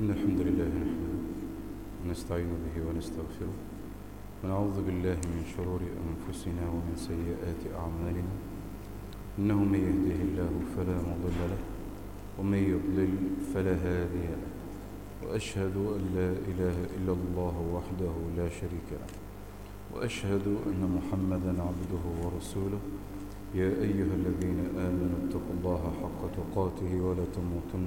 إن الحمد لله نحمده ونستعين به ونستغفره ونعوذ بالله من شرور أنفسنا ومن سيئات أعمالنا. إنه من يهده الله فلا مضل له ومن يضلل فلا هادي له. وأشهد أن لا إله إلا الله وحده لا شريك له. وأشهد أن محمدا عبده ورسوله. يا أيها الذين آمنوا اتقوا الله حق تقاته ولا تموتن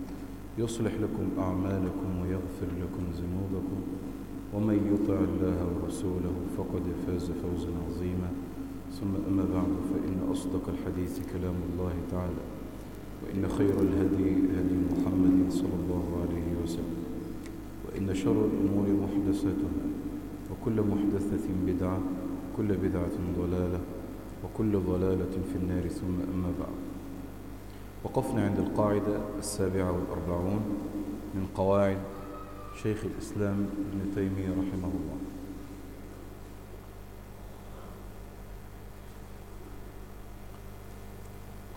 يصلح لكم أعمالكم ويغفر لكم ذنوبكم. ومن يطع الله ورسوله فقد فاز فوزا عظيما. ثم أما بعد فإن أصدق الحديث كلام الله تعالى وإن خير الهدي هدي محمد صلى الله عليه وسلم وإن شر الأمور محدثاتها وكل محدثة بدعة كل بدعة ضلالة وكل ضلالة في النار. ثم أما بعد وقفنا عند القاعدة السابعة والأربعون من قواعد شيخ الإسلام ابن تيمية رحمه الله.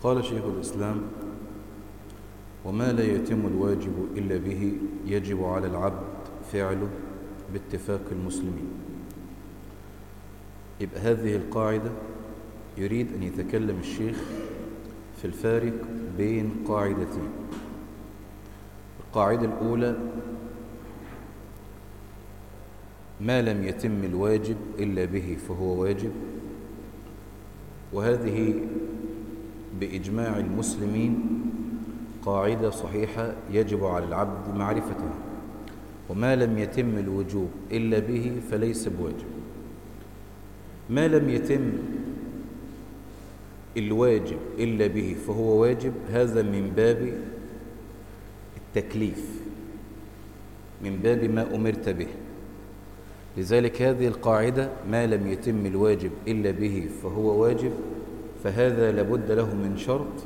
قال شيخ الإسلام وما لا يتم الواجب إلا به يجب على العبد فعله باتفاق المسلمين. يبقى هذه القاعدة يريد أن يتكلم الشيخ في الفارق بين قاعدتين. القاعدة الأولى ما لم يتم الواجب إلا به فهو واجب وهذه بإجماع المسلمين قاعدة صحيحة يجب على العبد معرفتها وما لم يتم الوجوب إلا به فليس بواجب. ما لم يتم الواجب إلا به فهو واجب هذا من باب التكليف من باب ما أمرت به. لذلك هذه القاعدة ما لم يتم الواجب إلا به فهو واجب فهذا لابد له من شرط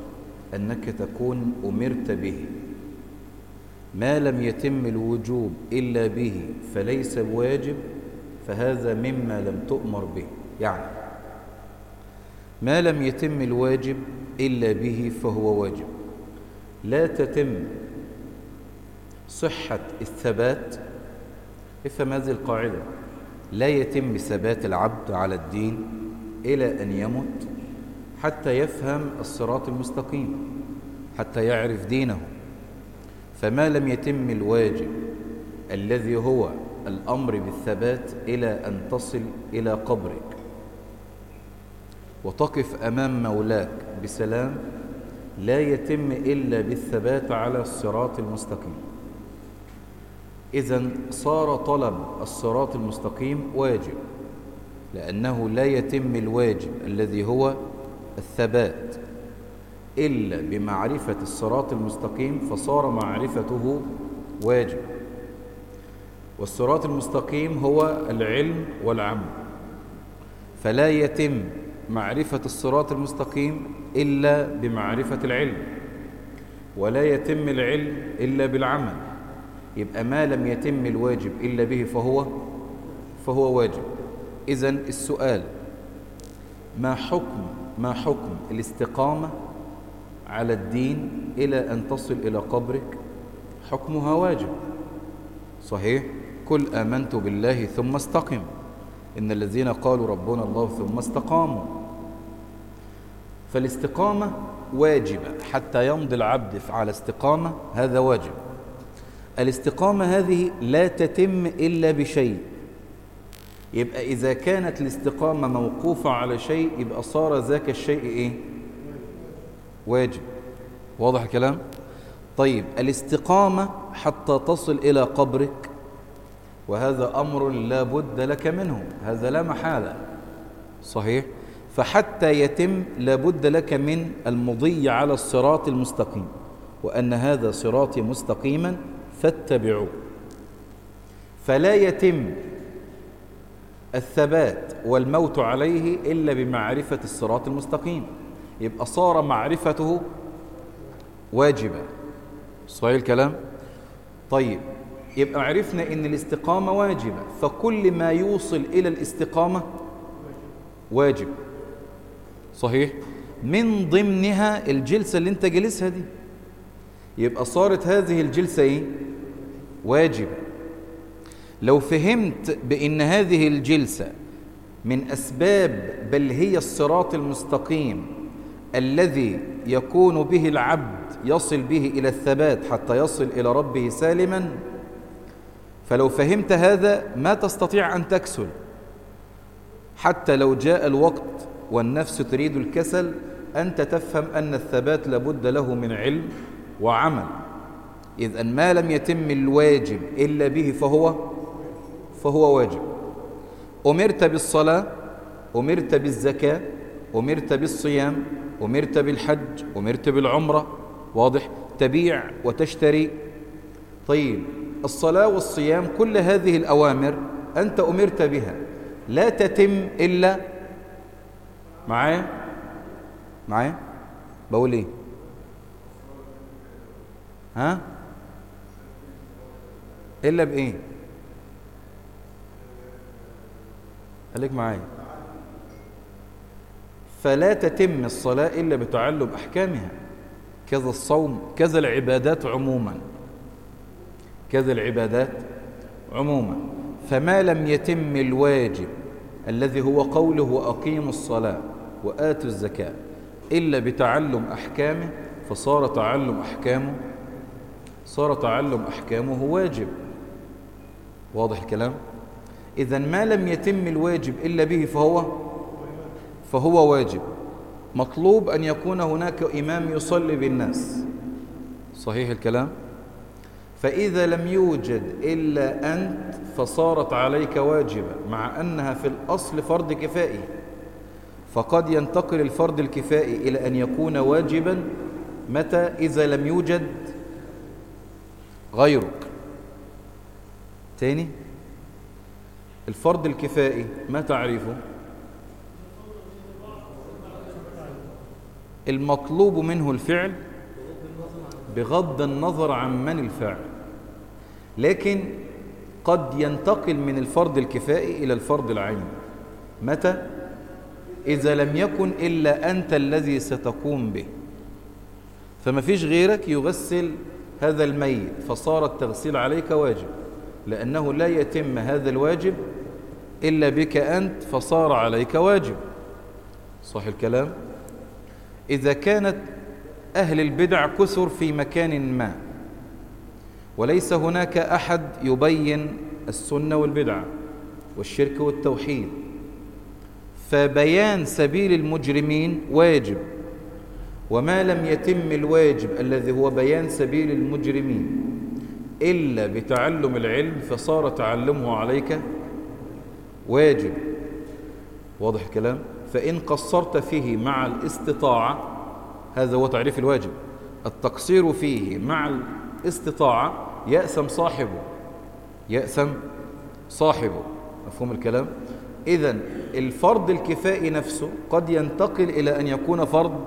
أنك تكون أمرت به. ما لم يتم الوجوب إلا به فليس بواجب فهذا مما لم تؤمر به. يعني ما لم يتم الواجب إلا به فهو واجب. لا تتم صحة الثبات. افهم هذه القاعدة. لا يتم ثبات العبد على الدين إلى أن يمت حتى يفهم الصراط المستقيم حتى يعرف دينه. فما لم يتم الواجب الذي هو الأمر بالثبات إلى أن تصل إلى قبرك. وتقف أمام مولاك بسلام لا يتم إلا بالثبات على الصراط المستقيم. إذا صار طلب الصراط المستقيم واجب لأنه لا يتم الواجب الذي هو الثبات. إلا بمعرفة الصراط المستقيم فصار معرفته واجب. والصراط المستقيم هو العلم والعمل فلا يتم معرفة الصراط المستقيم إلا بمعرفة العلم ولا يتم العلم إلا بالعمل. يبقى ما لم يتم الواجب إلا به فهو فهو واجب. إذا السؤال ما حكم ما حكم الاستقامة على الدين إلى أن تصل إلى قبرك؟ حكمها واجب. صحيح كل آمنت بالله ثم استقم. إن الذين قالوا ربنا الله ثم استقاموا. فالاستقامة واجبة حتى يمضي العبد على استقامة هذا واجب الاستقامة هذه لا تتم إلا بشيء يبقى إذا كانت الاستقامة موقوفة على شيء يبقى صار ذاك الشيء إيه؟ واجب واضح الكلام؟ طيب الاستقامة حتى تصل إلى قبرك وهذا أمر لا بد لك منه هذا لا محالة صحيح؟ فحتى يتم لابد لك من المضي على الصراط المستقيم وأن هذا صراطي مستقيما فاتبعوه. فلا يتم الثبات والموت عليه إلا بمعرفة الصراط المستقيم. يبقى صار معرفته واجبة صحيح الكلام؟ طيب يبقى عرفنا إن الاستقامة واجبة فكل ما يوصل إلى الاستقامة واجب. صحيح؟ من ضمنها الجلسة اللي انت جلسها دي. يبقى صارت هذه الجلسة إيه؟ واجب لو فهمت بإن هذه الجلسة من أسباب بل هي الصراط المستقيم الذي يكون به العبد يصل به إلى الثبات حتى يصل إلى ربه سالما فلو فهمت هذا ما تستطيع أن تكسل. حتى لو جاء الوقت والنفس تريد الكسل أنت تفهم أن الثبات لابد له من علم وعمل. إذ ما لم يتم الواجب إلا به فهو فهو واجب. أمرت بالصلاة أمرت بالزكاة أمرت بالصيام أمرت بالحج أمرت بالعمرة. واضح؟ تبيع وتشتري. طيب الصلاة والصيام كل هذه الأوامر أنت أمرت بها لا تتم إلا معايا؟ معايا؟ بقول إيه؟ ها؟ إلا بإيه؟ خليك معايا. فلا تتم الصلاة إلا بتعلم أحكامها. كذا الصوم كذا العبادات عموما. كذا العبادات عموما. فما لم يتم الواجب الذي هو قوله أقيموا الصلاة وآتوا الزكاة. إلا بتعلم أحكامه فصار تعلم أحكامه صار تعلم أحكامه واجب. واضح الكلام؟ إذا ما لم يتم الواجب إلا به فهو فهو واجب. مطلوب أن يكون هناك إمام يصلي بالناس. صحيح الكلام؟ فإذا لم يوجد إلا أنت فصارت عليك واجبة مع أنها في الأصل فرض كفائي. فقد ينتقل الفرض الكفائي إلى أن يكون واجبا متى إذا لم يوجد غيرك. تاني؟ الفرض الكفائي ما تعرفه المطلوب منه الفعل بغض النظر عن من الفاعل. لكن قد ينتقل من الفرض الكفائي إلى الفرض العيني متى؟ إذا لم يكن إلا أنت الذي ستقوم به فما فيش غيرك يغسل هذا الميت فصار التغسيل عليك واجب لأنه لا يتم هذا الواجب إلا بك أنت فصار عليك واجب صح الكلام؟ إذا كانت أهل البدع كثر في مكان ما وليس هناك أحد يبين السنة والبدعة والشرك والتوحيد. فبيان سبيل المجرمين واجب وما لم يتم الواجب الذي هو بيان سبيل المجرمين إلا بتعلم العلم فصار تعلمه عليك واجب. واضح الكلام؟ فإن قصرت فيه مع الاستطاعة هذا هو تعريف الواجب. التقصير فيه مع الاستطاعة يأسم صاحبه. يأسم صاحبه. مفهوم الكلام؟ إذا الفرض الكفائي نفسه قد ينتقل إلى أن يكون فرض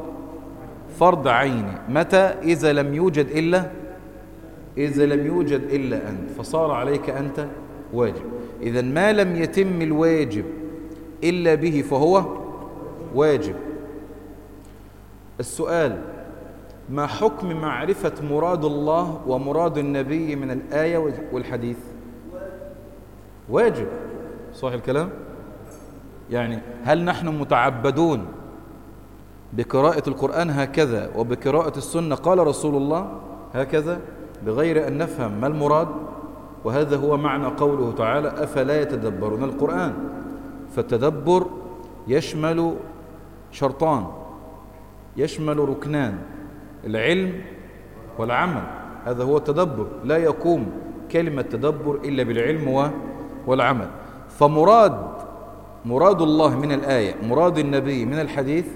فرض عيني متى؟ إذا لم يوجد إلا إذا لم يوجد إلا أنت. فصار عليك أنت واجب. إذا ما لم يتم الواجب إلا به فهو واجب. السؤال ما حكم معرفة مراد الله ومراد النبي من الآية والحديث؟ واجب. صح الكلام؟ يعني هل نحن متعبدون بقراءة القرآن هكذا وبقراءة السنة؟ قال رسول الله هكذا بغير أن نفهم ما المراد وهذا هو معنى قوله تعالى أفلا يتدبرون القرآن؟ فالتدبر يشمل شرطان يشمل ركنان. العلم والعمل. هذا هو التدبر. لا يقوم كلمة تدبر إلا بالعلم والعمل. فمراد مراد الله من الآية مراد النبي من الحديث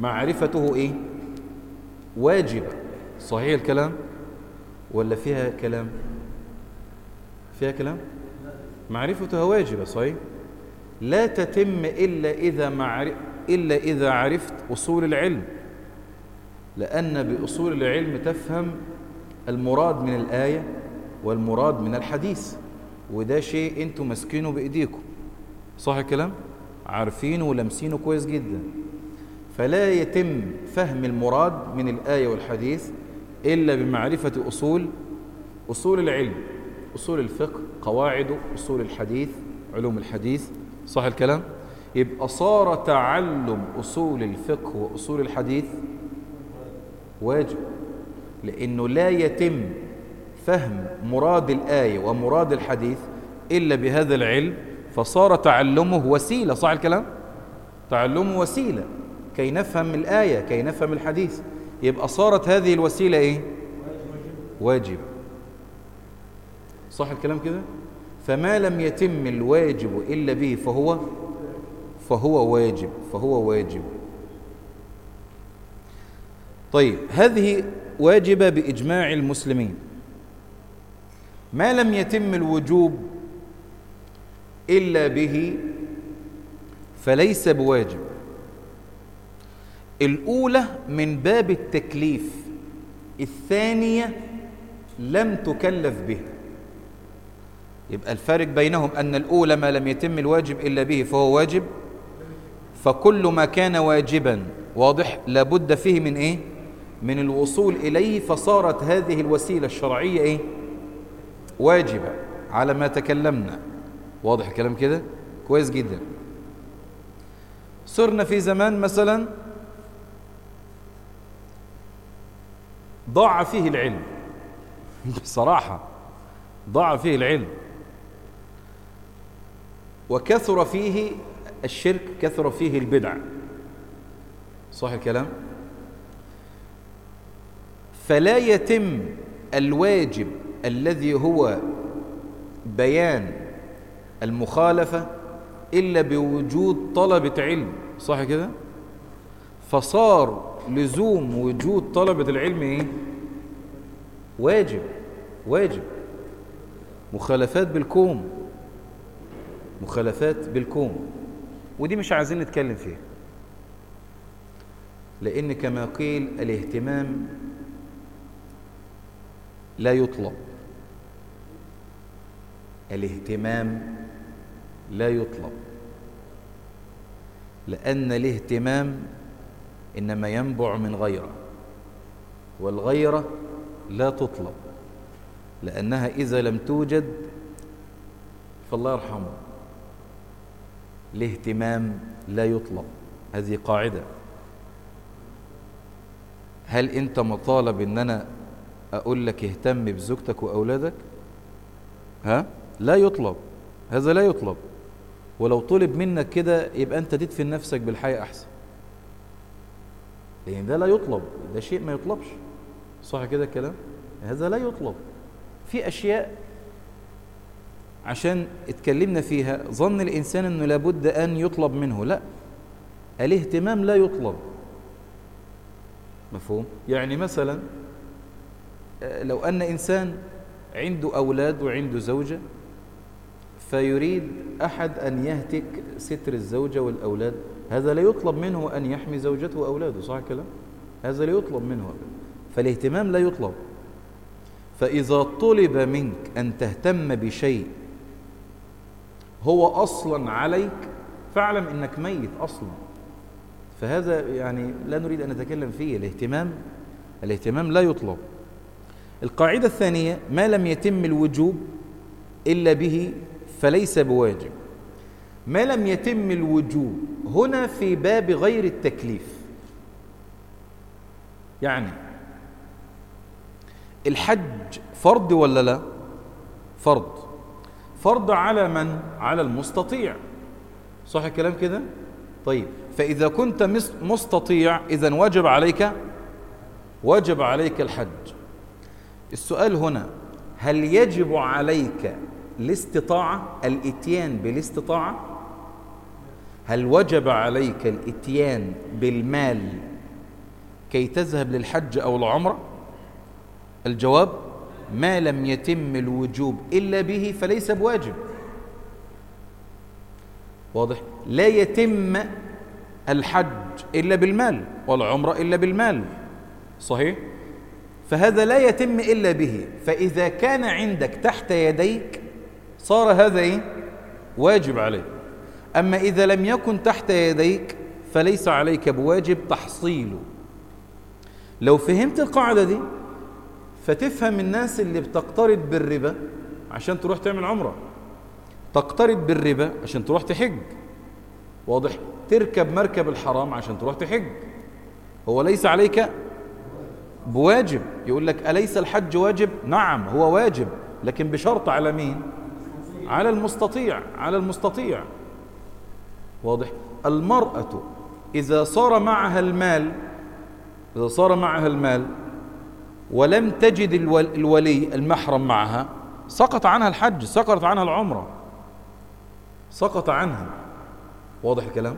معرفته إيه؟ واجبة. صحيح الكلام؟ ولا فيها كلام؟ فيها كلام؟ معرفتها واجبة صحيح؟ لا تتم إلا إذا, معرف إلا إذا عرفت أصول العلم. لأن بأصول العلم تفهم المراد من الآية والمراد من الحديث وده شيء أنتم ماسكينه بإيديكم. صح الكلام؟ عارفينه ولمسينه كويس جدا. فلا يتم فهم المراد من الآية والحديث إلا بمعرفة أصول أصول العلم أصول الفقه قواعده أصول الحديث علوم الحديث. صح الكلام؟ يبقى صار تعلم أصول الفقه وأصول الحديث واجب لأنه لا يتم فهم مراد الآية ومراد الحديث إلا بهذا العلم فصار تعلمه وسيلة صح الكلام؟ تعلمه وسيلة كي نفهم الآية كي نفهم الحديث. يبقى صارت هذه الوسيلة إيه؟ واجب. صح الكلام كده؟ فما لم يتم الواجب إلا به فهو فهو واجب فهو واجب. طيب هذه واجبة بإجماع المسلمين. ما لم يتم الوجوب إلا به فليس بواجب. الأولى من باب التكليف الثانية لم تكلف به. يبقى الفارق بينهم أن الأولى ما لم يتم الواجب إلا به فهو واجب فكل ما كان واجبا واضح لابد فيه من إيه؟ من الوصول إليه فصارت هذه الوسيلة الشرعية إيه؟ واجبة. على ما تكلمنا. واضح الكلام كده؟ كويس جدا. صرنا في زمان مثلا ضاع فيه العلم. بصراحة ضاع فيه العلم. وكثر فيه الشرك كثر فيه البدع. صح الكلام؟ فلا يتم الواجب الذي هو بيان المخالفة إلا بوجود طلبة علم صح كده؟ فصار لزوم وجود طلبة العلم إيه؟ واجب واجب. مخالفات بالكوم مخالفات بالكوم. ودي مش عايزين نتكلم فيها. لأن كما قيل الاهتمام لا يطلب. الاهتمام لا يطلب. لأن الاهتمام إنما ينبع من غيرة والغيرة لا تطلب لأنها إذا لم توجد فالله يرحمه. الاهتمام لا يطلب. هذه قاعدة. هل أنت مطالب أن أنا أقول لك اهتم بزوجتك وأولادك؟ ها؟ لا يطلب. هذا لا يطلب. ولو طلب منك كده يبقى أنت تدفن نفسك بالحياة أحسن. لأن ده لا يطلب. ده شيء ما يطلبش. صح كده الكلام؟ هذا لا يطلب. في أشياء عشان اتكلمنا فيها ظن الإنسان أنه لابد أن يطلب منه. لا. الاهتمام لا يطلب. مفهوم؟ يعني مثلا لو أن إنسان عنده أولاد وعنده زوجة فيريد أحد أن يهتك ستر الزوجة والأولاد. هذا لا يطلب منه أن يحمي زوجته وأولاده صح الكلام؟ هذا لا يطلب منه. فالاهتمام لا يطلب. فإذا طلب منك أن تهتم بشيء هو أصلا عليك فاعلم أنك ميت أصلا. فهذا يعني لا نريد أن نتكلم فيه. الاهتمام الاهتمام لا يطلب. القاعدة الثانية ما لم يتم الوجوب إلا به فليس بواجب. ما لم يتم الوجوب هنا في باب غير التكليف. يعني الحج فرض ولا لا؟ فرض. فرض على من؟ على المستطيع. صح الكلام كده؟ طيب فإذا كنت مستطيع إذا وجب عليك وجب عليك الحج. السؤال هنا هل يجب عليك الاستطاعة الإتيان بالاستطاعة؟ هل وجب عليك الإتيان بالمال كي تذهب للحج أو العمرة؟ الجواب ما لم يتم الوجوب إلا به فليس بواجب. واضح؟ لا يتم الحج إلا بالمال والعمرة إلا بالمال. صحيح؟ فهذا لا يتم إلا به. فإذا كان عندك تحت يديك صار هذا إيه؟ واجب عليك. أما إذا لم يكن تحت يديك فليس عليك بواجب تحصيله. لو فهمت القاعدة دي فتفهم الناس اللي بتقترض بالربا عشان تروح تعمل عمرة. تقترض بالربا عشان تروح تحج. واضح؟ تركب مركب الحرام عشان تروح تحج. هو ليس عليك بواجب. يقول لك أليس الحج واجب؟ نعم هو واجب لكن بشرط على مين؟ على المستطيع على المستطيع. واضح. المرأة إذا صار معها المال إذا صار معها المال ولم تجد الولي المحرم معها سقط عنها الحج سقط عنها العمرة. سقط عنها. واضح الكلام؟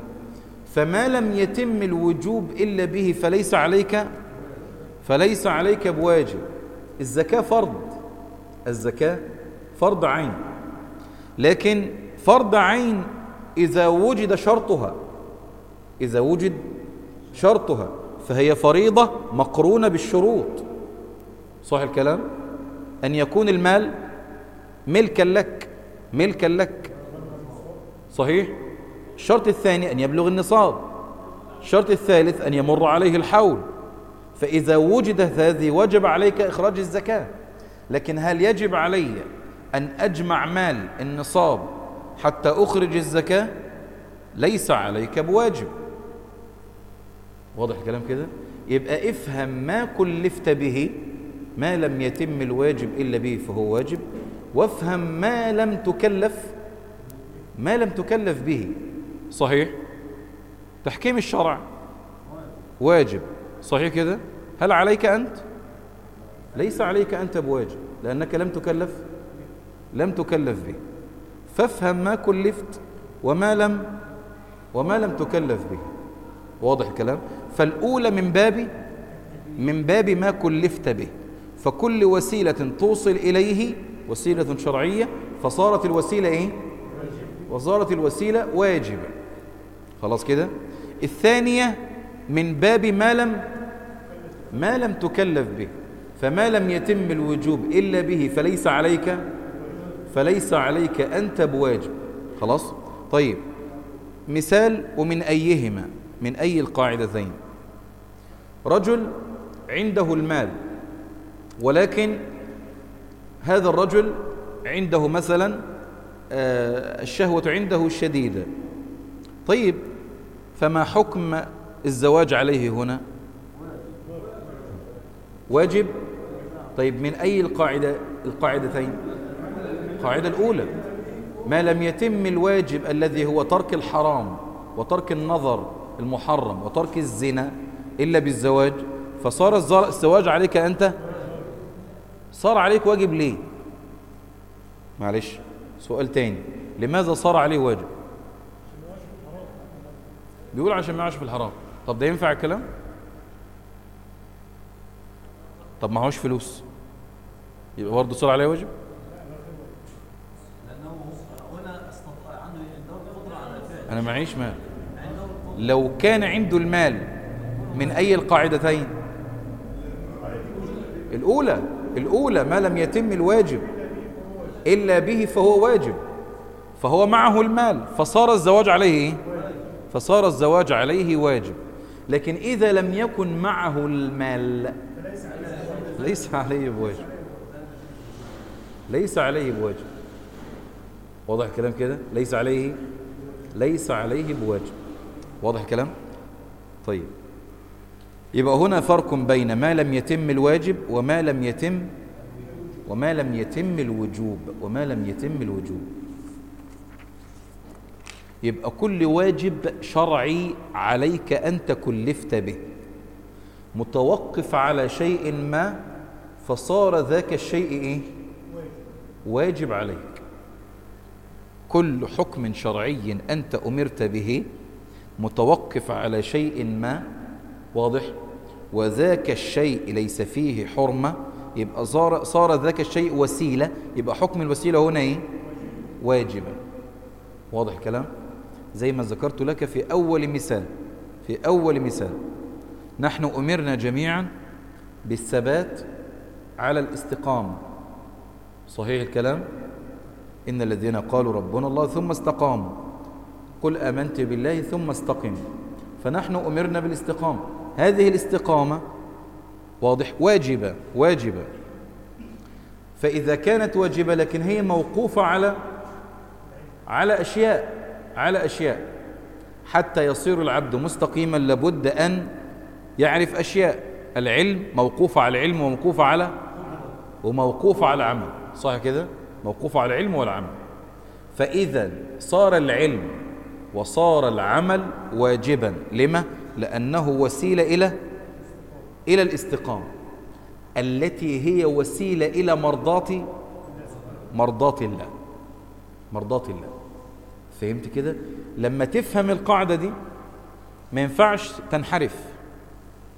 فما لم يتم الوجوب إلا به فليس عليك فليس عليك بواجب. الزكاة فرض. الزكاة فرض عين. لكن فرض عين إذا وجد شرطها. إذا وجد شرطها. فهي فريضة مقرونة بالشروط. صح الكلام؟ أن يكون المال ملكا لك. ملكا لك. صحيح؟ الشرط الثاني أن يبلغ النصاب. الشرط الثالث أن يمر عليه الحول. فإذا وجدت هذه وجب عليك إخراج الزكاة. لكن هل يجب علي أن أجمع مال النصاب حتى أخرج الزكاة؟ ليس عليك بواجب. واضح الكلام كده؟ يبقى افهم ما كلفت به ما لم يتم الواجب إلا به فهو واجب وافهم ما لم تكلف ما لم تكلف به. صحيح؟ تحكيم الشرع. واجب. صحيح كده؟ هل عليك أنت؟ ليس عليك أنت بواجب لأنك لم تكلف لم تكلف به. فافهم ما كلفت وما لم وما لم تكلف به. واضح الكلام؟ فالأولى من باب من باب ما كلفت به. فكل وسيلة توصل إليه وسيلة شرعية فصارت الوسيلة إيه؟ وصارت الوسيلة واجبة. خلاص كده؟ الثانية من باب ما لم ما لم تكلف به فما لم يتم الوجوب إلا به فليس عليك فليس عليك أنت بواجب خلاص؟ طيب. مثال ومن أيهما؟ من أي القاعدتين؟ رجل عنده المال ولكن هذا الرجل عنده مثلا آه، الشهوة عنده شديدة. طيب فما حكم الزواج عليه هنا؟ واجب؟ طيب من أي القاعدة؟ القاعدتين. القاعدة الأولى ما لم يتم الواجب الذي هو ترك الحرام وترك النظر المحرم وترك الزنا إلا بالزواج فصار الزواج عليك أنت؟ صار عليك واجب ليه؟ معلش سؤال تاني. لماذا صار عليه واجب؟ بيقول عشان ما يعيش في الحرام. طب ده ينفع الكلام؟ طب ما هوش فلوس. يبقى برضه صار عليه واجب أنا معيش مال. لو كان عنده المال من أي القاعدتين؟ الأولى الأولى ما لم يتم الواجب إلا به فهو واجب. فهو معه المال. فصار الزواج عليه إيه؟ فصار الزواج عليه واجب. لكن إذا لم يكن معه المال ليس عليه بواجب ليس عليه بواجب واضح الكلام كده؟ ليس عليه. ليس عليه بواجب واضح الكلام؟ طيب. يبقى هنا فرق بين ما لم يتم الواجب وما لم يتم وما لم يتم الوجوب وما لم يتم الوجوب. يبقى كل واجب شرعي عليك أنت كلفت به. متوقف على شيء ما فصار ذاك الشيء إيه؟ واجب عليك كل حكم شرعي أنت أمرت به متوقف على شيء ما واضح وذاك الشيء ليس فيه حرمة يبقى صار, صار ذاك الشيء وسيلة يبقى حكم الوسيلة هنا إيه؟ واجبا واضح الكلام؟ زي ما ذكرت لك في أول مثال في أول مثال نحن أمرنا جميعا بالثبات على الاستقامة صحيح الكلام؟ إن الذين قالوا ربنا الله ثم استقاموا قل آمنت بالله ثم استقم. فنحن أمرنا بالاستقامة هذه الاستقامة واضح؟ واجبة واجبة. فإذا كانت واجبة لكن هي موقوفة على على أشياء على أشياء. حتى يصير العبد مستقيما لابد أن يعرف أشياء. العلم موقوف على العلم وموقوف على وموقوف على عمل. صح كده؟ موقوف على العلم والعمل فإذا صار العلم وصار العمل واجبا. لما؟ لأنه وسيلة إلى إلى الاستقامة. التي هي وسيلة إلى مرضاة مرضاة الله. مرضاة الله. فهمت كده؟ لما تفهم القاعدة دي ما ينفعش تنحرف.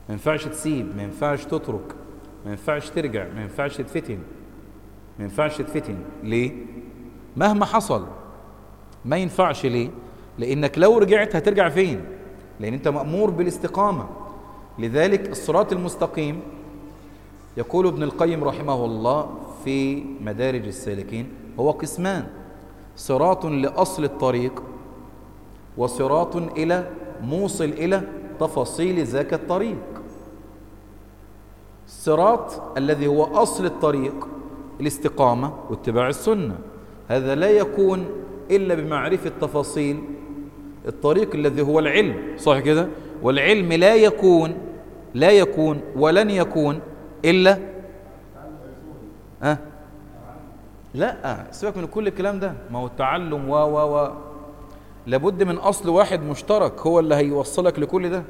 ما ينفعش تسيب ما ينفعش تترك ما ينفعش ترجع ما ينفعش تتفتن ما ينفعش تتفتن ليه؟ مهما حصل. ما ينفعش ليه؟ لأنك لو رجعت هترجع فين؟ لأن أنت مأمور بالاستقامة. لذلك الصراط المستقيم يقول ابن القيم رحمه الله في مدارج السالكين هو قسمان صراط لأصل الطريق وصراط إلى موصل إلى تفاصيل ذاك الطريق. الصراط الذي هو أصل الطريق الاستقامة واتباع السنة. هذا لا يكون إلا بمعرفة تفاصيل الطريق الذي هو العلم صح كده؟ والعلم لا يكون لا يكون ولن يكون إلا أه؟ لا سيبك من كل الكلام ده. ما هو التعلم و و و. لابد من أصل واحد مشترك هو اللي هيوصلك لكل ده.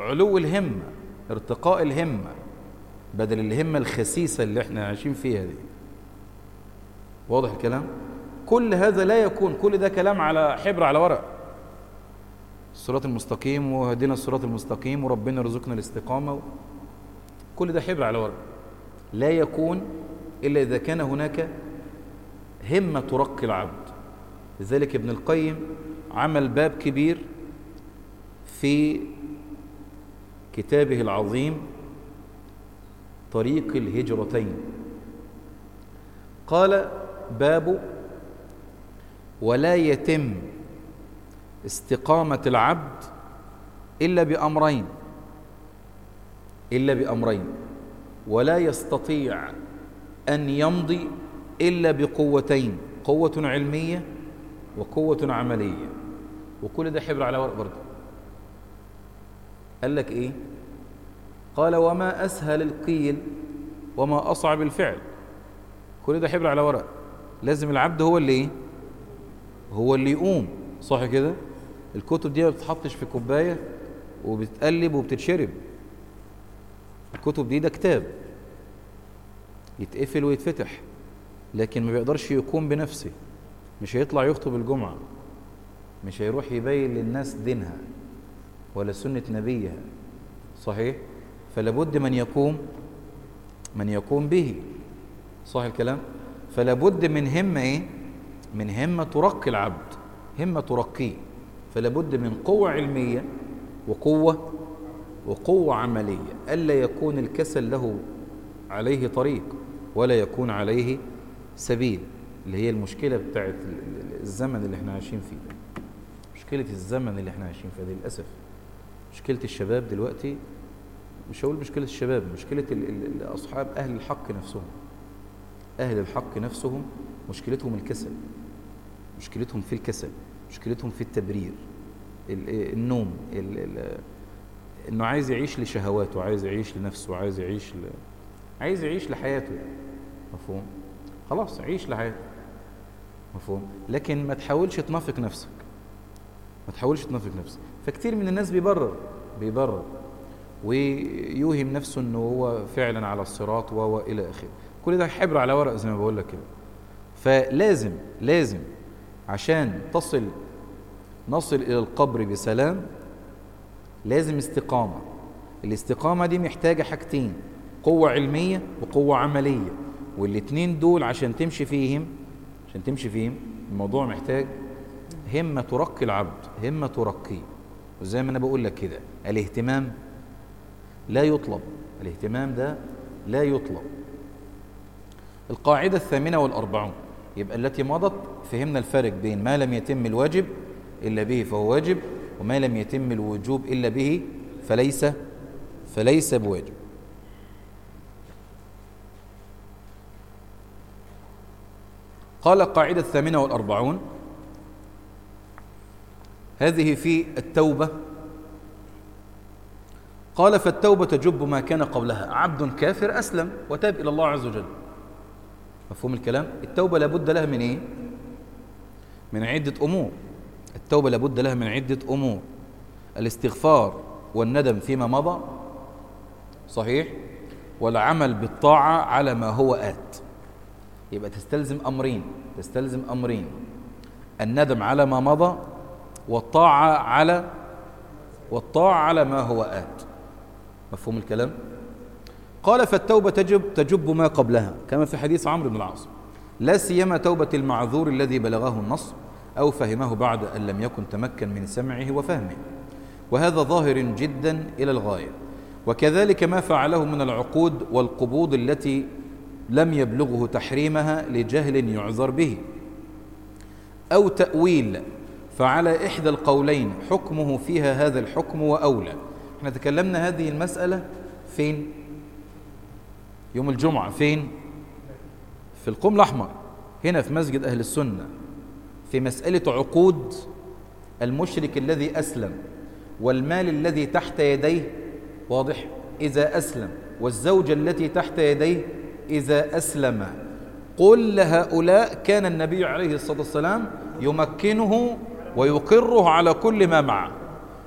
علو الهمة. ارتقاء الهمة بدل الهمة الخسيسة اللي إحنا عايشين فيها دي. واضح الكلام؟ كل هذا لا يكون كل ده كلام على حبر على ورق. الصراط المستقيم وهدينا الصراط المستقيم وربنا رزقنا الاستقامة. كل ده حبر على ورق. لا يكون إلا إذا كان هناك همة ترقي العبد. لذلك ابن القيم عمل باب كبير في كتابه العظيم طريق الهجرتين. قال باب ولا يتم استقامة العبد إلا بأمرين. إلا بأمرين. ولا يستطيع أن يمضي إلا بقوتين قوة علمية وقوة عملية. وكل ده حبر على ورق برضه. قال لك إيه؟ قال وما أسهل القيل وما أصعب الفعل. كل ده حبر على ورق. لازم العبد هو اللي إيه؟ هو اللي يقوم. صح كده؟ الكتب دي ما بتتحطش في كوباية وبتقلب وبتتشرب. الكتب دي ده كتاب. يتقفل ويتفتح لكن ما بيقدرش يقوم بنفسه. مش هيطلع يخطب الجمعة. مش هيروح يبين للناس دينها. ولا سنة نبيها. صحيح؟ فلابد من يقوم من يقوم به. صح الكلام؟ فلابد من همة إيه؟ من همة ترقي العبد همة ترقيه. فلابد من قوة علمية وقوة وقوة عملية. ألا يكون الكسل له عليه طريق ولا يكون عليه سبيل اللي هي المشكلة بتاعت الزمن اللي إحنا عايشين فيه. مشكلة الزمن اللي إحنا عايشين فيه للأسف. مشكلة الشباب دلوقتي مش هقول مشكلة الشباب مشكلة أصحاب أهل الحق نفسهم. أهل الحق نفسهم مشكلتهم الكسل مشكلتهم في الكسل مشكلتهم في التبرير النوم إنه عايز يعيش لشهواته عايز يعيش لنفسه عايز يعيش ل... عايز يعيش لحياته مفهوم؟ خلاص عيش لحياتك مفهوم؟ لكن ما تحاولش تنافق نفسك. ما تحاولش تنافق نفسك. فكتير من الناس بيبرر. بيبرر. ويوهم نفسه إنه هو فعلا على الصراط و إلى آخره. كل ده حبر على ورق زي ما بقول لك كده. فلازم لازم عشان تصل نصل إلى القبر بسلام لازم استقامة. الاستقامة دي محتاجة حاجتين قوة علمية وقوة عملية. والاثنين دول عشان تمشي فيهم عشان تمشي فيهم الموضوع محتاج همة ترقي العبد همة ترقيه. وزي ما أنا بقول لك كده الاهتمام لا يطلب الاهتمام ده لا يطلب. القاعدة الثامنة والأربعون يبقى التي مضت فهمنا الفرق بين ما لم يتم الواجب إلا به فهو واجب وما لم يتم الوجوب إلا به فليس فليس بواجب. قال القاعدة الثامنة والأربعون هذه في التوبة. قال فالتوبة تجب ما كان قبلها. عبد كافر أسلم وتاب إلى الله عز وجل. مفهوم الكلام؟ التوبة لابد لها من إيه؟ من عدة أمور. التوبة لابد لها من عدة أمور. الاستغفار والندم فيما مضى. صحيح؟ والعمل بالطاعة على ما هو آت. يبقى تستلزم أمرين. تستلزم أمرين. الندم على ما مضى. والطاعة على والطاعة على ما هو آت. مفهوم الكلام؟ قال فالتوبة تجب تجب ما قبلها كما في حديث عمرو بن العاص. لا سيما توبة المعذور الذي بلغه النص أو فهمه بعد أن لم يكن تمكن من سمعه وفهمه. وهذا ظاهر جدا إلى الغاية. وكذلك ما فعله من العقود والقبوض التي لم يبلغه تحريمها لجهل يعذر به. أو تأويل فعلى إحدى القولين حكمه فيها هذا الحكم وأولى. إحنا تكلمنا هذه المسألة فين؟ يوم الجمعة. فين؟ في القوم الأحمر. هنا في مسجد أهل السنة. في مسألة عقود المشرك الذي أسلم والمال الذي تحت يديه واضح؟ إذا أسلم. والزوجة التي تحت يديه إذا أسلم. قل لهؤلاء كان النبي عليه الصلاة والسلام يمكنه ويقره على كل ما معه.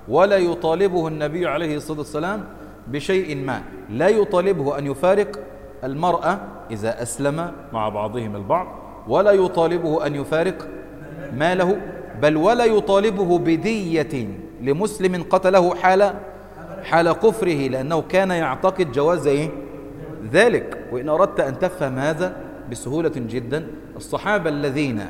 ولا يطالبه النبي عليه الصلاة والسلام بشيء ما. لا يطالبه أن يفارق المرأة إذا أسلم مع بعضهم البعض ولا يطالبه أن يفارق ماله بل ولا يطالبه بدية لمسلم قتله حال حال كفره لأنه كان يعتقد جواز إيه؟ ذلك. وإن أردت أن تفهم هذا بسهولة جدا الصحابة الذين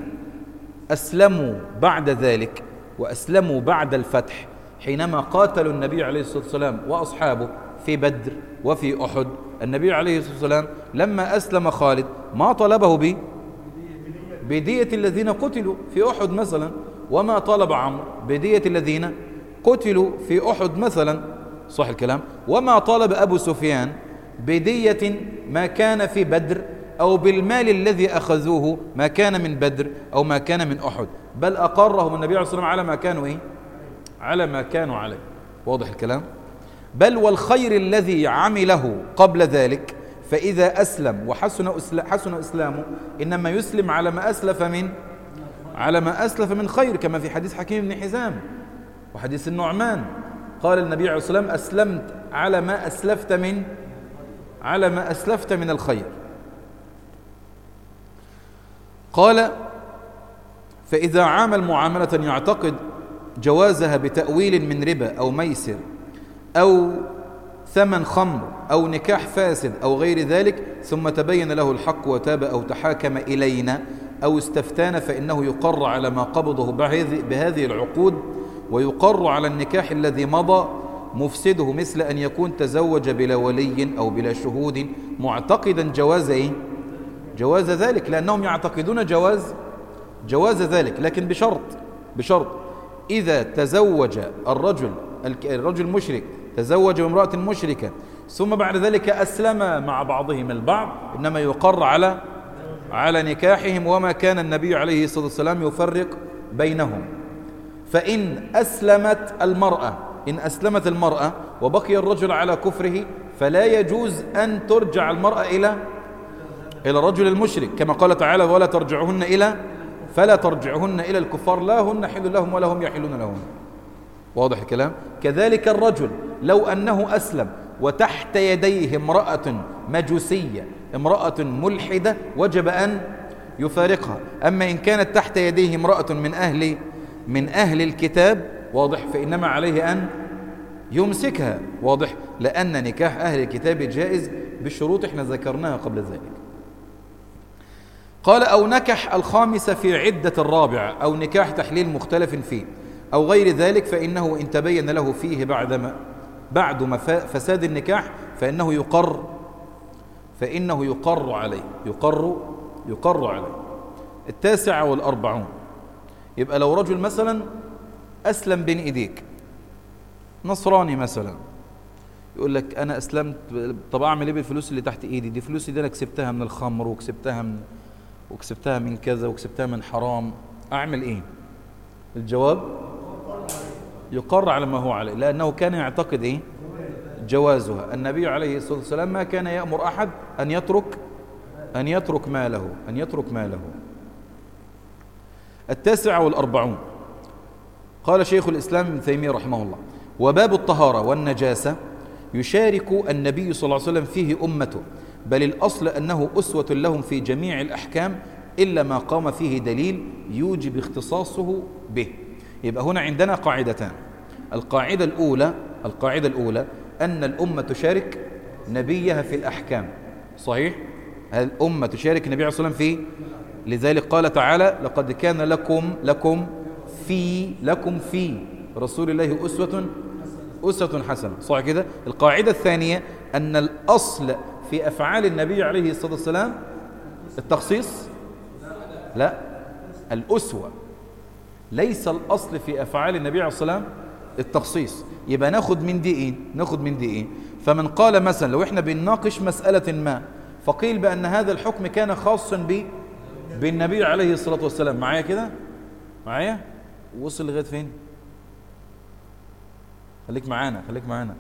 أسلموا بعد ذلك وأسلموا بعد الفتح حينما قاتلوا النبي عليه الصلاة والسلام وأصحابه في بدر وفي أحد. النبي عليه الصلاة والسلام لما أسلم خالد ما طلبه به بدية الذين قتلوا في أحد مثلا وما طلب عمرو بدية الذين قتلوا في أحد مثلا. صح الكلام. وما طلب أبو سفيان بدية ما كان في بدر أو بالمال الذي أخذوه ما كان من بدر أو ما كان من أحد. بل أقرهم النبي عليه الصلاة والسلام على ما كانوا إيه؟ على ما كانوا عليه. واضح الكلام؟ بل والخير الذي عمله قبل ذلك فإذا أسلم وحسن حسن إسلامه إنما يسلم على ما أسلف من على ما أسلف من خير كما في حديث حكيم بن حزام وحديث النعمان. قال النبي عليه الصلاة والسلام أسلمت على ما أسلفت من على ما أسلفت من الخير. قال فإذا عامل معاملة يعتقد جوازها بتأويل من ربا أو ميسر أو ثمن خمر أو نكاح فاسد أو غير ذلك ثم تبين له الحق وتاب أو تحاكم إلينا أو استفتان فإنه يقر على ما قبضه بهذه العقود ويقر على النكاح الذي مضى مفسده مثل أن يكون تزوج بلا ولي أو بلا شهود معتقدا جواز إيه؟ جواز ذلك لأنهم يعتقدون جواز جواز ذلك لكن بشرط بشرط. إذا تزوج الرجل الرجل المشرك تزوج بامرأة مشركة ثم بعد ذلك أسلم مع بعضهم البعض إنما يقر على على نكاحهم وما كان النبي عليه الصلاة والسلام يفرق بينهم. فإن أسلمت المرأة إن أسلمت المرأة وبقي الرجل على كفره فلا يجوز أن ترجع المرأة إلى إلى الرجل المشرك كما قال تعالى ولا ترجعهن إلى فلا ترجعهن إلى الكفار لا هن حل لهم ولا هم يحلون لهم واضح الكلام؟ كذلك الرجل لو أنه أسلم وتحت يديه امرأة مجوسية امرأة ملحدة وجب أن يفارقها. أما إن كانت تحت يديه امرأة من أهل من أهل الكتاب واضح فإنما عليه أن يمسكها. واضح لأن نكاح أهل الكتاب جائز بالشروط إحنا ذكرناها قبل ذلك. قال أو نكح الخامسة في عدة الرابعة أو نكاح تحليل مختلف فيه أو غير ذلك فإنه إن تبين له فيه بعد ما بعد ما فساد النكاح فإنه يقر فإنه يقر عليه يقر يقر عليه. التاسعة والأربعون. يبقى لو رجل مثلا أسلم بين إيديك نصراني مثلا يقول لك أنا أسلمت طب أعمل إيه بالفلوس اللي تحت إيدي؟ دي فلوسي دي أنا كسبتها من الخمر وكسبتها من وكسبتها من كذا وكسبتها من حرام أعمل إيه؟ الجواب؟ يقر على ما هو عليه لأنه كان يعتقد إيه؟ جوازها. النبي عليه الصلاة والسلام ما كان يأمر أحد أن يترك أن يترك ماله أن يترك ماله. التاسعة والأربعون. قال شيخ الإسلام ابن تيمية رحمه الله وباب الطهارة والنجاسة يشارك النبي صلى الله عليه وسلم فيه أمته. بل الأصل أنه أسوة لهم في جميع الأحكام إلا ما قام فيه دليل يوجب اختصاصه به. يبقى هنا عندنا قاعدتان. القاعدة الأولى القاعدة الأولى أن الأمة تشارك نبيها في الأحكام. صحيح؟ الأمة تشارك النبي عليه الصلاة والسلام في؟ لذلك قال تعالى لقد كان لكم لكم في لكم في رسول الله أسوة أسوة حسنة. صح كده؟ القاعدة الثانية أن الأصل في أفعال النبي عليه الصلاة والسلام التخصيص؟ لا. الأسوة. ليس الأصل في أفعال النبي عليه الصلاة والسلام التخصيص. يبقى ناخد من دي إيه؟ ناخد من دي إيه؟ فمن قال مثلا لو إحنا بنناقش مسألة ما فقيل بأن هذا الحكم كان خاصا ب بالنبي عليه الصلاة والسلام. معايا كده؟ معايا؟ وصل لغاية فين؟ خليك معانا خليك معانا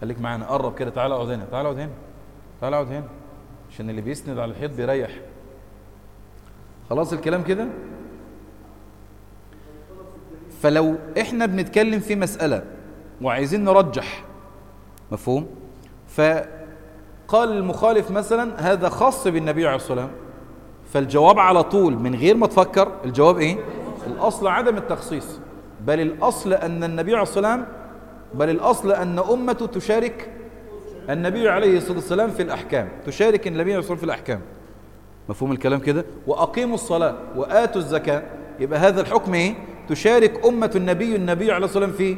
خليك معانا. قرب كده تعالى اقعد هنا تعالى اقعد هنا. تعالى اقعد هنا. عشان اللي بيسند على الحيط بيريح. خلاص الكلام كده؟ فلو إحنا بنتكلم في مسألة وعايزين نرجح مفهوم؟ فقال المخالف مثلا هذا خاص بالنبي عليه الصلاة والسلام. فالجواب على طول من غير ما تفكر الجواب إيه؟ الأصل عدم التخصيص. بل الأصل أن النبي عليه الصلاة والسلام بل الأصل أن أمته تشارك النبي عليه الصلاة والسلام في الأحكام. تشارك النبي عليه الصلاة في الأحكام. مفهوم الكلام كده؟ وأقيموا الصلاة وآتوا الزكاة. يبقى هذا الحكم إيه؟ تشارك أمة النبي النبي عليه الصلاة والسلام في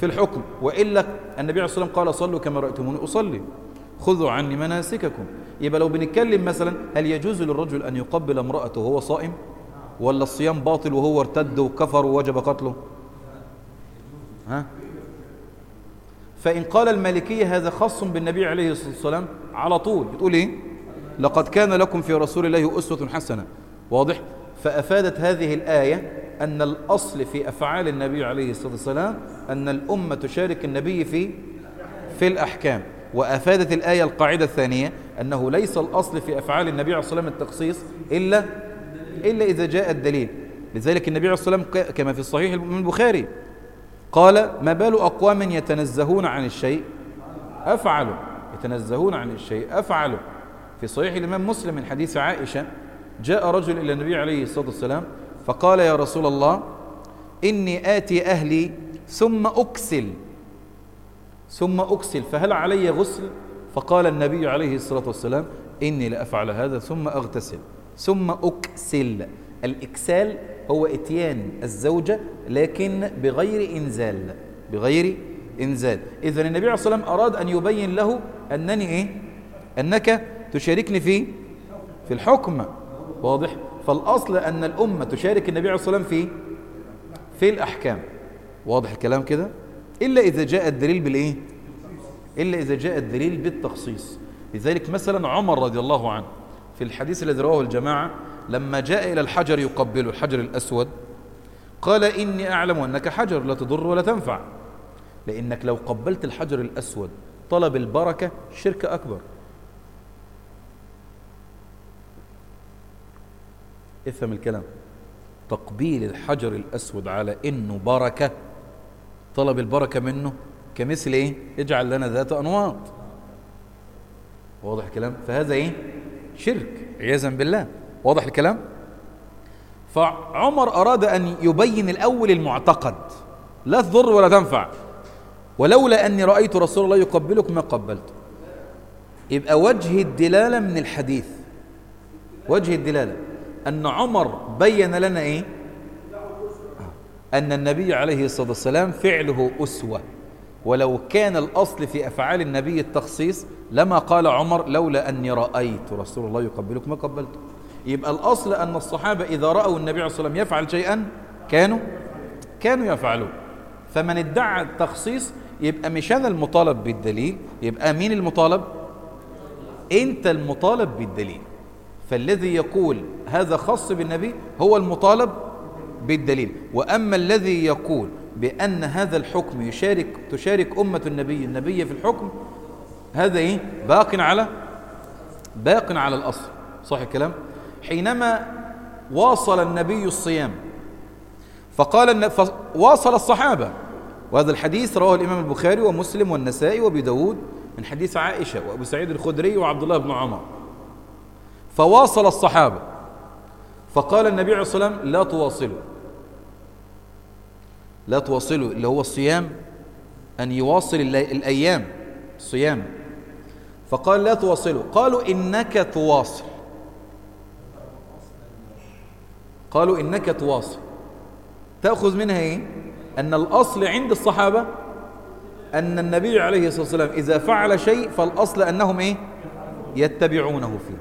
في الحكم. وإلا النبي عليه الصلاة والسلام قال صلوا كما رأيتموني أصلي. خذوا عني مناسككم. يبقى لو بنتكلم مثلا هل يجوز للرجل أن يقبل امرأته وهو صائم؟ ولا الصيام باطل وهو ارتد وكفر ووجب قتله؟ ها؟ فإن قال المالكية هذا خاص بالنبي عليه الصلاة والسلام على طول. بتقول إيه؟ لقد كان لكم في رسول الله أسوة حسنة. واضح؟ فأفادت هذه الآية أن الأصل في أفعال النبي عليه الصلاة والسلام أن الأمة تشارك النبي في في الأحكام. وأفادت الآية القاعدة الثانية أنه ليس الأصل في أفعال النبي عليه الصلاة والسلام التخصيص إلا إلا إذا جاء الدليل. لذلك النبي عليه الصلاة والسلام كما في الصحيح من البخاري قال ما بال أقوام يتنزهون عن الشيء؟ أفعلوا. يتنزهون عن الشيء. أفعلوا. في صحيح الإمام مسلم من حديث عائشة جاء رجل إلى النبي عليه الصلاة والسلام فقال يا رسول الله إني آتي أهلي ثم أكسل. ثم أكسل. فهل علي غسل؟ فقال النبي عليه الصلاة والسلام إني لأفعل هذا ثم أغتسل. ثم أكسل. الإكسال هو إتيان الزوجة لكن بغير إنزال بغير إنزال. إذا النبي عليه الصلاة والسلام أراد أن يبين له أنني إيه؟ أنك تشاركني في في الحكم. واضح؟ فالأصل أن الأمة تشارك النبي عليه الصلاة والسلام في في الأحكام. واضح الكلام كده؟ إلا إذا جاء الدليل بالإيه؟ إلا إذا جاء الدليل بالتخصيص. لذلك مثلا عمر رضي الله عنه في الحديث الذي رواه الجماعة لما جاء إلى الحجر يقبله الحجر الأسود قال إني أعلم أنك حجر لا تضر ولا تنفع لأنك لو قبلت الحجر الأسود طلب البركة شرك أكبر. افهم الكلام. تقبيل الحجر الأسود على إنه بركة طلب البركة منه كمثل إيه؟ اجعل لنا ذات أنواط. واضح الكلام؟ فهذا إيه؟ شرك عياذا بالله. واضح الكلام؟ فعمر أراد أن يبين الأول المعتقد لا تضر ولا تنفع. ولولا أني رأيت رسول الله يقبلك ما قبلته يبقى وجه الدلالة من الحديث. وجه الدلالة. أن عمر بين لنا إيه؟ أن النبي عليه الصلاة والسلام فعله أسوة. ولو كان الأصل في أفعال النبي التخصيص لما قال عمر لولا أني رأيت رسول الله يقبلك ما قبلته يبقى الأصل أن الصحابة إذا رأوا النبي عليه الصلاة والسلام يفعل شيئا كانوا كانوا يفعلون فمن ادعى التخصيص يبقى مش أنا المطالب بالدليل يبقى مين المطالب؟ أنت المطالب بالدليل. فالذي يقول هذا خاص بالنبي هو المطالب بالدليل. وأما الذي يقول بأن هذا الحكم يشارك تشارك أمة النبي النبي في الحكم هذا إيه؟ باق على باق على الأصل. صح الكلام؟ حينما واصل النبي الصيام فقال الن... فواصل الصحابة. وهذا الحديث رواه الإمام البخاري ومسلم والنسائي وأبي داود من حديث عائشة وأبو سعيد الخدري وعبد الله بن عمر. فواصل الصحابة. فقال النبي عليه الصلاة والسلام لا تواصلوا. لا تواصلوا اللي هو الصيام أن يواصل الأيام الصيام فقال لا تواصلوا. قالوا إنك تواصل. قالوا إنك تواصل. تأخذ منها إيه؟ أن الأصل عند الصحابة أن النبي عليه الصلاة والسلام إذا فعل شيء فالأصل أنهم إيه؟ يتبعونه فيه.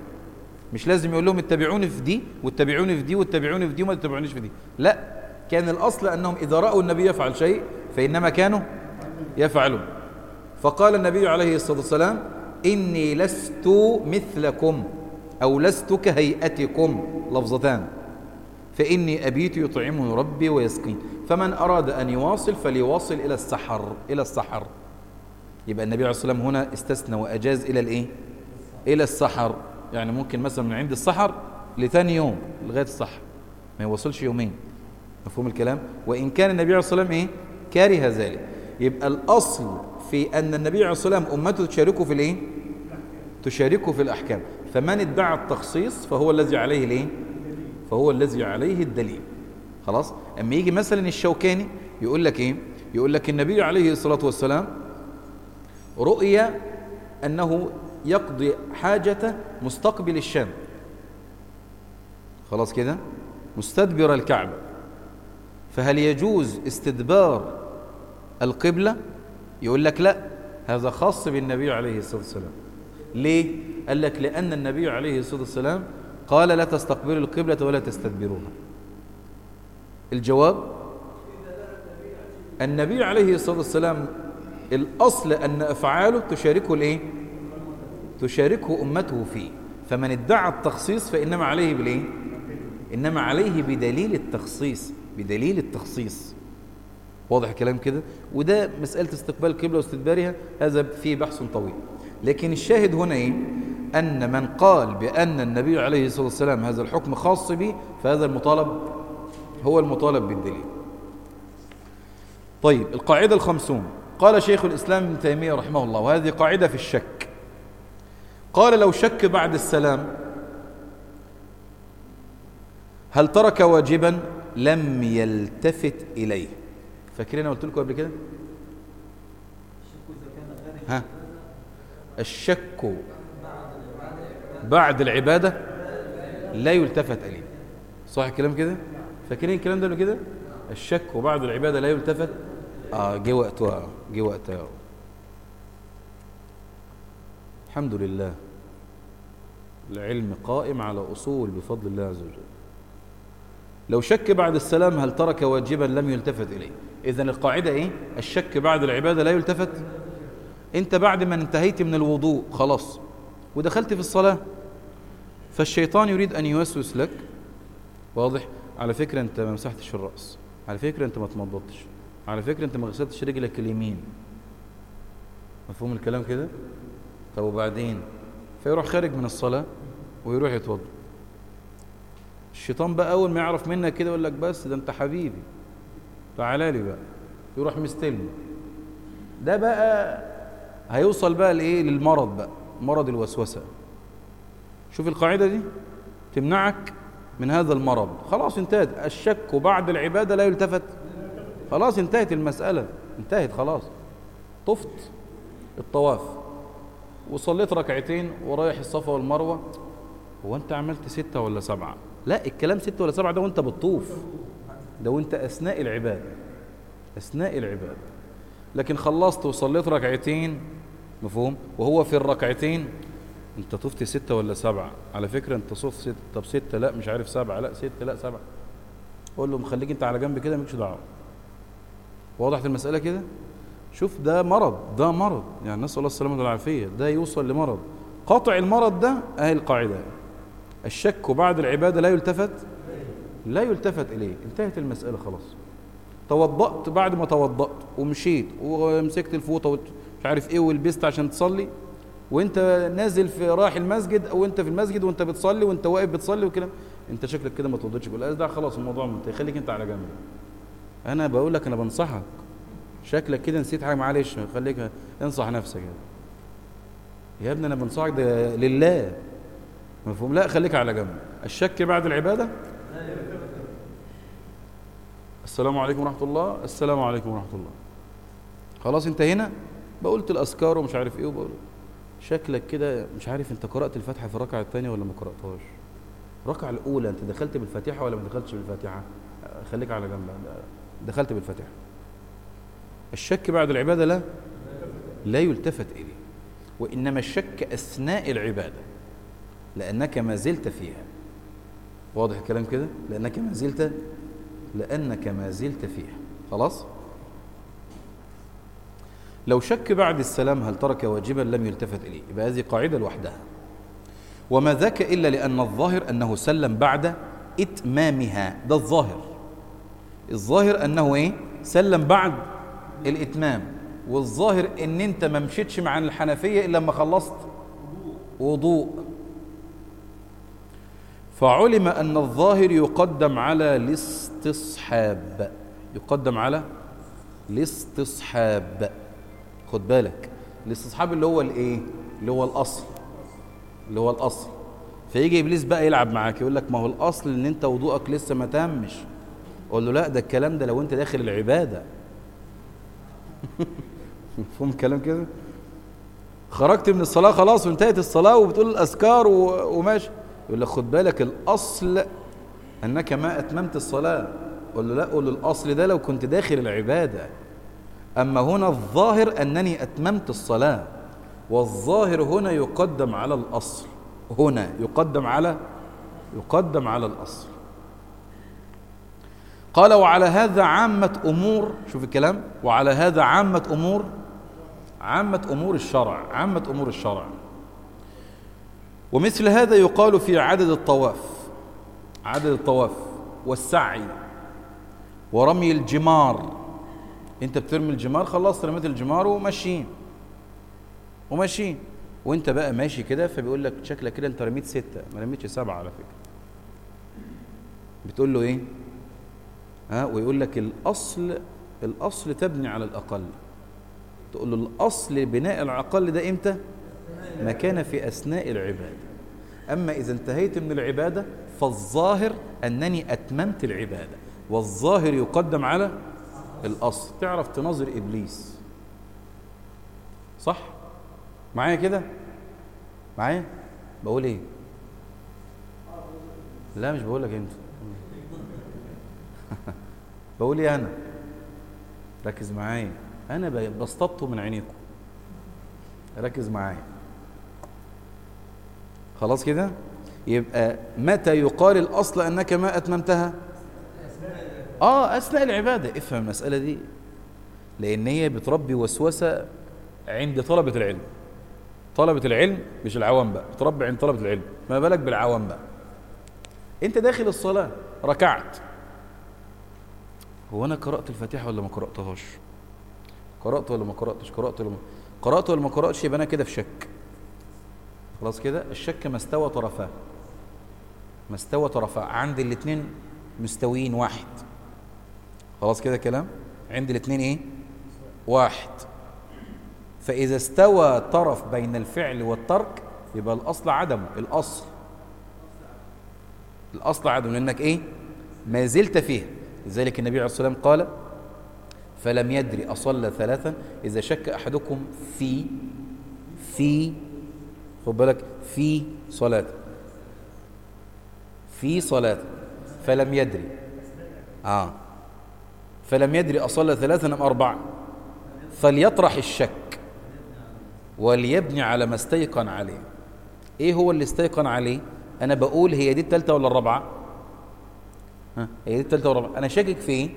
مش لازم يقول لهم اتبعوني في دي واتبعوني في دي واتبعوني في دي وما تتبعونيش في دي. لا كان الأصل أنهم إذا رأوا النبي يفعل شيء فإنما كانوا يفعلون. فقال النبي عليه الصلاة والسلام إني لست مثلكم أو لست كهيئتكم لفظتان. فإني أبيت يطعمه ربي ويسقين فمن أراد أن يواصل فليواصل إلى السحر إلى السحر يبقى النبي عليه الصلاة والسلام هنا استثنى وأجاز إلى الإيه؟ إلى السحر يعني ممكن مثلا من عند السحر لثاني يوم لغاية السحر ما يوصلش يومين مفهوم الكلام وإن كان النبي عليه الصلاة والسلام إيه؟ كاره ذلك يبقى الأصل في أن النبي عليه الصلاة والسلام أمته تشاركه في الإيه؟ تشاركه في الأحكام فمن ادعى التخصيص فهو الذي عليه الإيه؟ فهو الذي عليه الدليل. خلاص؟ أما يجي مثلا الشوكاني يقول لك إيه؟ يقول لك النبي عليه الصلاة والسلام رؤيا أنه يقضي حاجته مستقبل الشام. خلاص كده؟ مستدبر الكعبة. فهل يجوز استدبار القبلة؟ يقول لك لا هذا خاص بالنبي عليه الصلاة والسلام. ليه؟ قال لك لأن النبي عليه الصلاة والسلام قال لا تستقبلوا القبلة ولا تستدبروها الجواب النبي عليه الصلاة والسلام الأصل أن أفعاله تشاركه الإيه؟ تشاركه أمته فيه فمن ادعى التخصيص فإنما عليه بالإيه؟ إنما عليه بدليل التخصيص بدليل التخصيص واضح الكلام كده وده مسألة استقبال القبلة واستدبارها هذا فيه بحث طويل لكن الشاهد هنا إيه؟ أن من قال بأن النبي عليه الصلاة والسلام هذا الحكم خاص به فهذا المطالب هو المطالب بالدليل. طيب القاعدة الخمسون. قال شيخ الإسلام ابن تيمية رحمه الله وهذه قاعدة في الشك. قال لو شك بعد السلام هل ترك واجبا؟ لم يلتفت إليه. فاكرين قلت لكم قبل كده؟ ها؟ الشك بعد العبادة لا يلتفت إليه. صح الكلام كده؟ فاكرين الكلام ده كده؟ الشك وبعد العبادة لا يلتفت؟ آه جه وقتها جه وقتها الحمد لله. العلم قائم على أصول بفضل الله عز وجل. لو شك بعد السلام هل ترك واجبا لم يلتفت إليه؟ إذن القاعدة إيه؟ الشك بعد العبادة لا يلتفت. أنت بعد ما انتهيت من الوضوء خلاص ودخلت في الصلاة فالشيطان يريد أن يوسوس لك. واضح؟ على فكرة أنت ما مسحتش الرأس. على فكرة أنت ما تمضضتش على فكرة أنت ما غسلتش رجلك اليمين. مفهوم الكلام كده؟ طب وبعدين؟ فيروح خارج من الصلاة ويروح يتوضأ. الشيطان بقى أول ما يعرف منك كده يقول لك بس ده أنت حبيبي. تعالى لي بقى. يروح مستلم ده بقى هيوصل بقى لإيه؟ للمرض بقى مرض الوسوسة. شوف القاعدة دي. تمنعك من هذا المرض. خلاص انتهت. الشك بعد العبادة لا يلتفت. خلاص انتهت المسألة. انتهت خلاص. طفت الطواف. وصليت ركعتين ورايح الصفا والمروة. هو انت عملت ستة ولا سبعة؟ لا الكلام ستة ولا سبعة ده وانت بتطوف. ده وانت أثناء العبادة. أثناء العبادة. لكن خلصت وصليت ركعتين مفهوم؟ وهو في الركعتين انت طفت ستة ولا سبعة؟ على فكرة انت صفت ستة طب ستة لا مش عارف سبعة لا ستة لا سبعة. قول له مخليك انت على جنب كده مالكش دعوة. وضحت المسألة كده؟ شوف ده مرض ده مرض. يعني نسأل الله السلامة والعافية ده يوصل لمرض. قطع المرض ده اهي القاعدة. الشك بعد العبادة لا يلتفت لا يلتفت إليه. انتهت المسألة خلاص. توضأت بعد ما توضأت ومشيت ومسكت الفوطة ومش عارف إيه ولبست عشان تصلي وانت نازل في رايح المسجد أو انت في المسجد وانت بتصلي وانت واقف بتصلي وكده انت شكلك كده ما توضيتش كل ده خلاص الموضوع منتهي. خليك انت على جنب. أنا بقول لك أنا بنصحك. شكلك كده نسيت حاجة معلش خليك انصح نفسك يعني. يا ابني أنا بنصحك ده لله. مفهوم؟ لا خليك على جنب. الشك بعد العبادة؟ السلام عليكم ورحمة الله. السلام عليكم ورحمة الله. خلاص انت هنا بقولت الاذكار ومش عارف إيه وبقول. شكلك كده مش عارف انت قرأت الفاتحه في الركعة الثانية ولا ما قرأتهاش؟ الركعة الأولى انت دخلت بالفاتحة ولا ما دخلتش بالفاتحة؟ خليك على جنب. دخلت بالفاتحة. الشك بعد العبادة لا؟ لا يلتفت إليه. وإنما الشك أثناء العبادة. لأنك ما زلت فيها. واضح الكلام كده؟ لأنك ما زلت لأنك ما زلت فيها. خلاص؟ لو شك بعد السلام هل ترك واجبا لم يلتفت إليه. يبقى هذه قاعدة لوحدها. وما ذاك إلا لأن الظاهر أنه سلم بعد إتمامها. ده الظاهر. الظاهر أنه إيه؟ سلم بعد الإتمام. والظاهر أن أنت ما مشيتش مع الحنفية إلا لما خلصت وضوء. فعلم أن الظاهر يقدم على الاستصحاب. يقدم على الاستصحاب. خد بالك الاستصحاب اللي هو الإيه؟ اللي هو الأصل اللي هو الأصل. فيجي إبليس بقى يلعب معاك يقول لك ما هو الأصل إن أنت وضوءك لسه ما تمش. قول له لا ده الكلام ده لو أنت داخل العبادة. مفهوم الكلام كده؟ خرجت من الصلاة خلاص وانتهت الصلاة وبتقول الأذكار وماشي. يقول لك خد بالك الأصل أنك ما أتممت الصلاة. قول له لا قول الأصل ده لو كنت داخل العبادة. أما هنا الظاهر أنني أتممت الصلاة والظاهر هنا يقدم على الأصل هنا يقدم على يقدم على الأصل. قال وعلى هذا عامة أمور شوف الكلام وعلى هذا عامة أمور عامة أمور الشرع عامة أمور الشرع. ومثل هذا يقال في عدد الطواف عدد الطواف والسعي ورمي الجمار انت بترمي الجمار خلصت رميت الجمار وماشيين وماشيين وانت بقى ماشي كده فبيقول لك شكلك كده انت رميت ستة. ما رميتش سبعة على فكرة. بتقول له إيه؟ ها؟ ويقول لك الأصل الأصل تبني على الأقل. تقول له الأصل بناء الأقل ده إمتى؟ ما كان في أثناء العبادة. أما إذا انتهيت من العبادة فالظاهر أنني أتممت العبادة. والظاهر يقدم على الأصل. تعرف تناظر إبليس. صح؟ معايا كده؟ معايا؟ بقول إيه؟ لا مش بقول لك أنت. بقول إيه أنا؟ ركز معايا. أنا بسطبته من عينيكم. ركز معايا. خلاص كده؟ يبقى متى يقال الأصل أنك ما أتممتها؟ آه أثناء العبادة. افهم المسألة دي. لأن هي بتربي وسوسة عند طلبة العلم. طلبة العلم مش العوام بقى. بتربي عند طلبة العلم. ما بالك بالعوام بقى. أنت داخل الصلاة ركعت. هو أنا قرأت الفاتحة ولا ما قرأتهاش؟ قرأت ولا ما قرأتش؟ قرأت ولا ما قرأت ولا ما قرأتش؟ يبقى أنا كده في شك. خلاص كده؟ الشك ما استوى طرفاه. ما استوى طرفاه. عند الاثنين مستويين واحد. خلاص كده كلام؟ عند الاثنين إيه؟ واحد. فإذا استوى طرف بين الفعل والترك يبقى الأصل عدمه الأصل. الأصل عدمه لأنك إيه؟ ما زلت فيه لذلك النبي عليه الصلاة والسلام قال فلم يدري أصلى ثلاثا إذا شك أحدكم في في خد بالك في صلاة. في صلاة. فلم يدري آه. فلم يدري أصلى ثلاثا أم أربعة فليطرح الشك وليبني على ما استيقن عليه. إيه هو اللي استيقن عليه؟ أنا بقول هي دي الثالثه ولا الرابعة؟ ها هي دي الثالثه ولا الرابعه أنا شاكك في إيه؟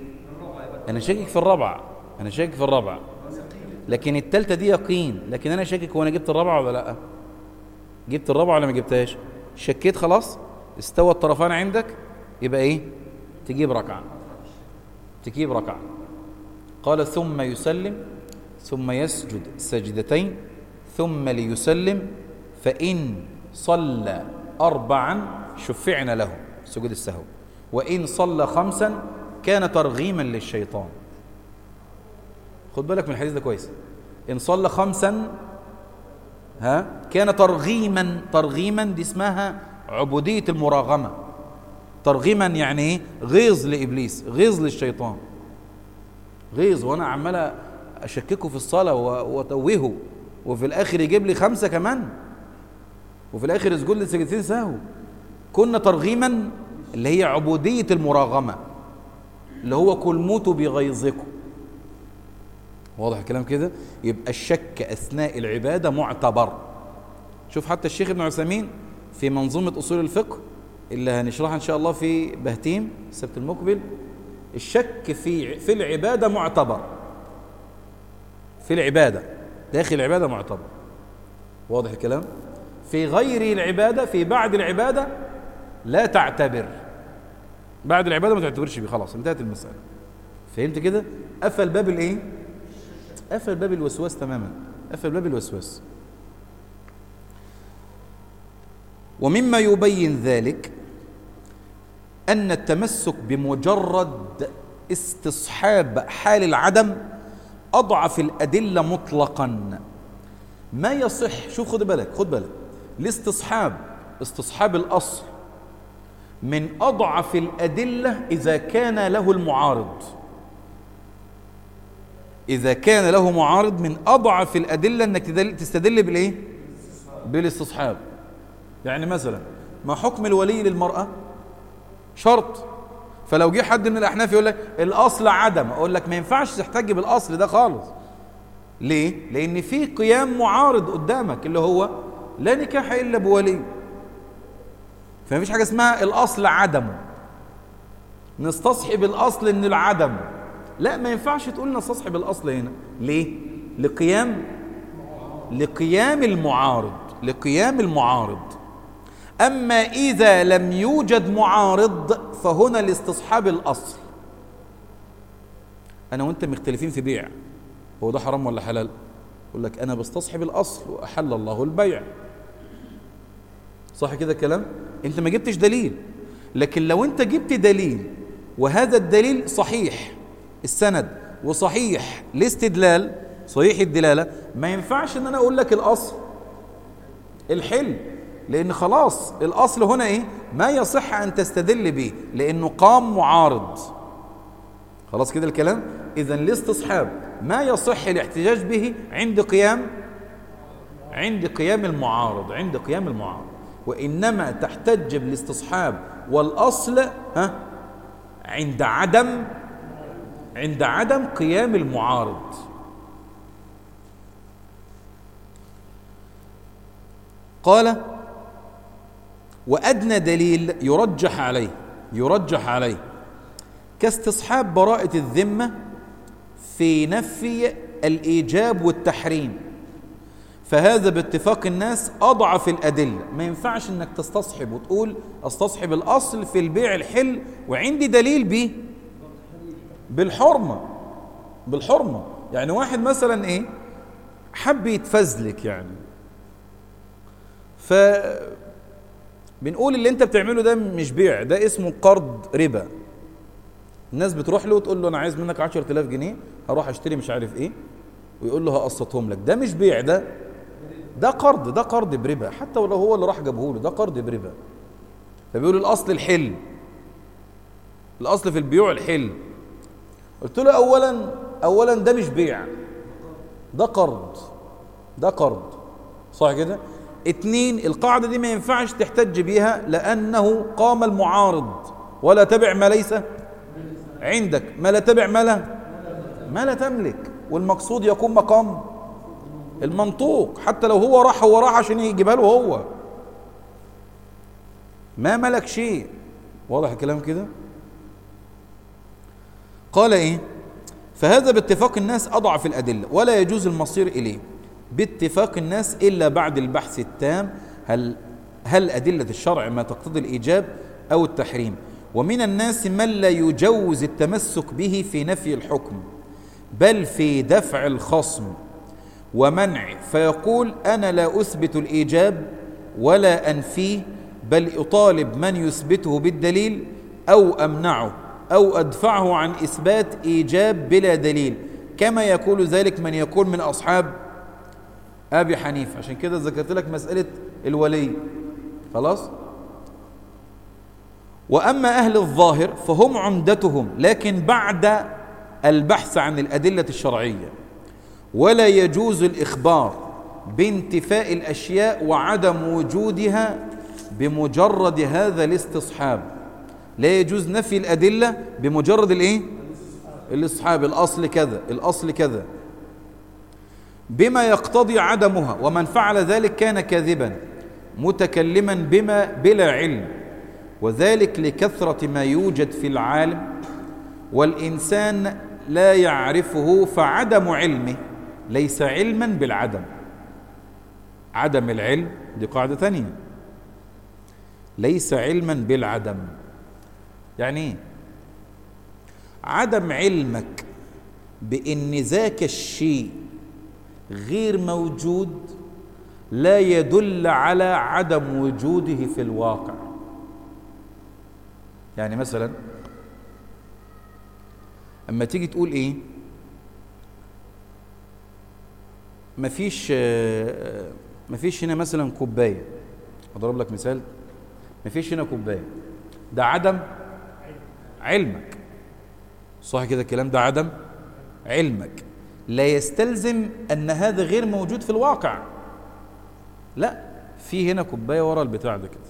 أنا شاكك في الرابعة. أنا شاكك في الرابعة. لكن الثالثه دي يقين. لكن أنا شاكك وأنا جبت الرابعة ولا لأ؟ جبت الرابعة ولا ما جبتهاش؟ شكيت خلاص؟ استوى الطرفان عندك؟ يبقى إيه؟ تجيب ركعة. تجيب ركعة. قال ثم يسلم ثم يسجد سجدتين ثم ليسلم فإن صلى أربعا شفعنا له سجود السهو. وإن صلى خمسا كان ترغيما للشيطان. خد بالك من الحديث ده كويس. إن صلى خمسا ها كان ترغيما ترغيما دي اسمها عبودية المراغمة. ترغيما يعني إيه غيظ لإبليس غيظ للشيطان. غيظ وأنا عمال أشككه في الصلاة وأتوهه. وفي الآخر يجيب لي خمسة كمان. وفي الآخر يسجد لي سجدتين سهو. كنا ترغيما اللي هي عبودية المراغمة اللي هو كل موتوا بغيظكم. واضح الكلام كده؟ يبقى الشك أثناء العبادة معتبر. شوف حتى الشيخ ابن عثيمين في منظومة أصول الفقه اللي هنشرحها إن شاء الله في بهتيم السبت المقبل. الشك في في العبادة معتبر. في العبادة داخل العبادة معتبر. واضح الكلام؟ في غير العبادة في بعد العبادة لا تعتبر. بعد العبادة ما تعتبرش بيه خلاص انتهت المسألة. فهمت كده؟ قفل باب الإيه؟ قفل باب الوسواس تماما. قفل باب الوسواس. ومما يبين ذلك أن التمسك بمجرد استصحاب حال العدم أضعف الأدلة مطلقا. ما يصح؟ شوف خد بالك خد بالك. الاستصحاب استصحاب الأصل من أضعف الأدلة إذا كان له المعارض. إذا كان له معارض من أضعف الأدلة أنك تستدل بالإيه؟ بالاستصحاب. يعني مثلا ما حكم الولي للمرأة؟ شرط. فلو جه حد من الأحناف يقول لك الأصل عدم أقول لك ما ينفعش تحتج بالأصل ده خالص. ليه؟ لأن في قيام معارض قدامك اللي هو لا نكاح إلا بولي. فما فيش حاجة اسمها الأصل عدم. نستصحب الأصل إن العدم. لا ما ينفعش تقول نستصحب الأصل هنا. ليه؟ لقيام لقيام المعارض لقيام المعارض. أما إذا لم يوجد معارض فهنا لاستصحاب الأصل. أنا وأنت مختلفين في بيع. هو ده حرام ولا حلال؟ يقول لك أنا بستصحب الأصل وأحل الله البيع. صح كده الكلام؟ أنت ما جبتش دليل. لكن لو أنت جبت دليل وهذا الدليل صحيح السند وصحيح الاستدلال صحيح الدلالة ما ينفعش إن أنا أقول لك الأصل. الحل. لأن خلاص الاصل هنا إيه؟ ما يصح ان تستدل به لأنه قام معارض. خلاص كده الكلام؟ اذا الاستصحاب ما يصح الاحتجاج به عند قيام؟ عند قيام المعارض عند قيام المعارض. وإنما تحتج بالاستصحاب والأصل ها؟ عند عدم عند عدم قيام المعارض. قال وأدنى دليل يرجح عليه يرجح عليه. كاستصحاب براءة الذمة في نفي الإيجاب والتحريم. فهذا باتفاق الناس أضعف الأدلة. ما ينفعش أنك تستصحب وتقول أستصحب الأصل في البيع الحل وعندي دليل به بالحرمة بالحرمة. يعني واحد مثلا إيه؟ حب يتفزلك يعني. ف بنقول اللي انت بتعمله ده مش بيع ده اسمه قرض ربا. الناس بتروح له وتقول له أنا عايز منك 10000 جنيه هروح أشتري مش عارف إيه ويقول له هقسطهم لك. ده مش بيع ده ده قرض ده قرض بربا. حتى ولو هو اللي راح جابه له ده قرض بربا. فبيقول الأصل الحل. الأصل في البيوع الحل. قلت له اولا اولا ده مش بيع. ده قرض ده قرض. صح كده؟ اتنين القاعدة دي ما ينفعش تحتج بيها لأنه قام المعارض. ولا تبع ما ليس عندك. ما لا تبع ما لا ما لا تملك. والمقصود يكون مقام المنطوق. حتى لو هو راح هو راح عشان يجيبها له هو. ما ملك شيء. واضح الكلام كده؟ قال إيه؟ فهذا باتفاق الناس أضعف الأدلة. ولا يجوز المصير إليه. باتفاق الناس إلا بعد البحث التام هل هل أدلة الشرع ما تقتضي الإيجاب أو التحريم؟ ومن الناس من لا يجوز التمسك به في نفي الحكم بل في دفع الخصم ومنع فيقول أنا لا أثبت الإيجاب ولا أنفيه بل أطالب من يثبته بالدليل أو أمنعه أو أدفعه عن إثبات إيجاب بلا دليل كما يقول ذلك من يقول من أصحاب أبي حنيفة. عشان كده ذكرت لك مسألة الولي. خلاص؟ وأما أهل الظاهر فهم عمدتهم لكن بعد البحث عن الأدلة الشرعية. ولا يجوز الإخبار بانتفاء الأشياء وعدم وجودها بمجرد هذا الاستصحاب. لا يجوز نفي الأدلة بمجرد الإيه؟ الاستصحاب. الأصل كذا الأصل كذا. بما يقتضي عدمها ومن فعل ذلك كان كاذبا متكلما بما بلا علم. وذلك لكثرة ما يوجد في العالم. والإنسان لا يعرفه فعدم علمه ليس علما بالعدم. عدم العلم دي قاعدة ثانية ليس علما بالعدم. يعني إيه؟ عدم علمك بإن ذاك الشيء غير موجود لا يدل على عدم وجوده في الواقع. يعني مثلا أما تيجي تقول إيه؟ مفيش مفيش هنا مثلا كوباية. أضرب لك مثال. مفيش هنا كوباية. ده عدم علمك. صح كده الكلام؟ ده عدم علمك. لا يستلزم أن هذا غير موجود في الواقع. لا في هنا كوباية ورا البتاع ده كده.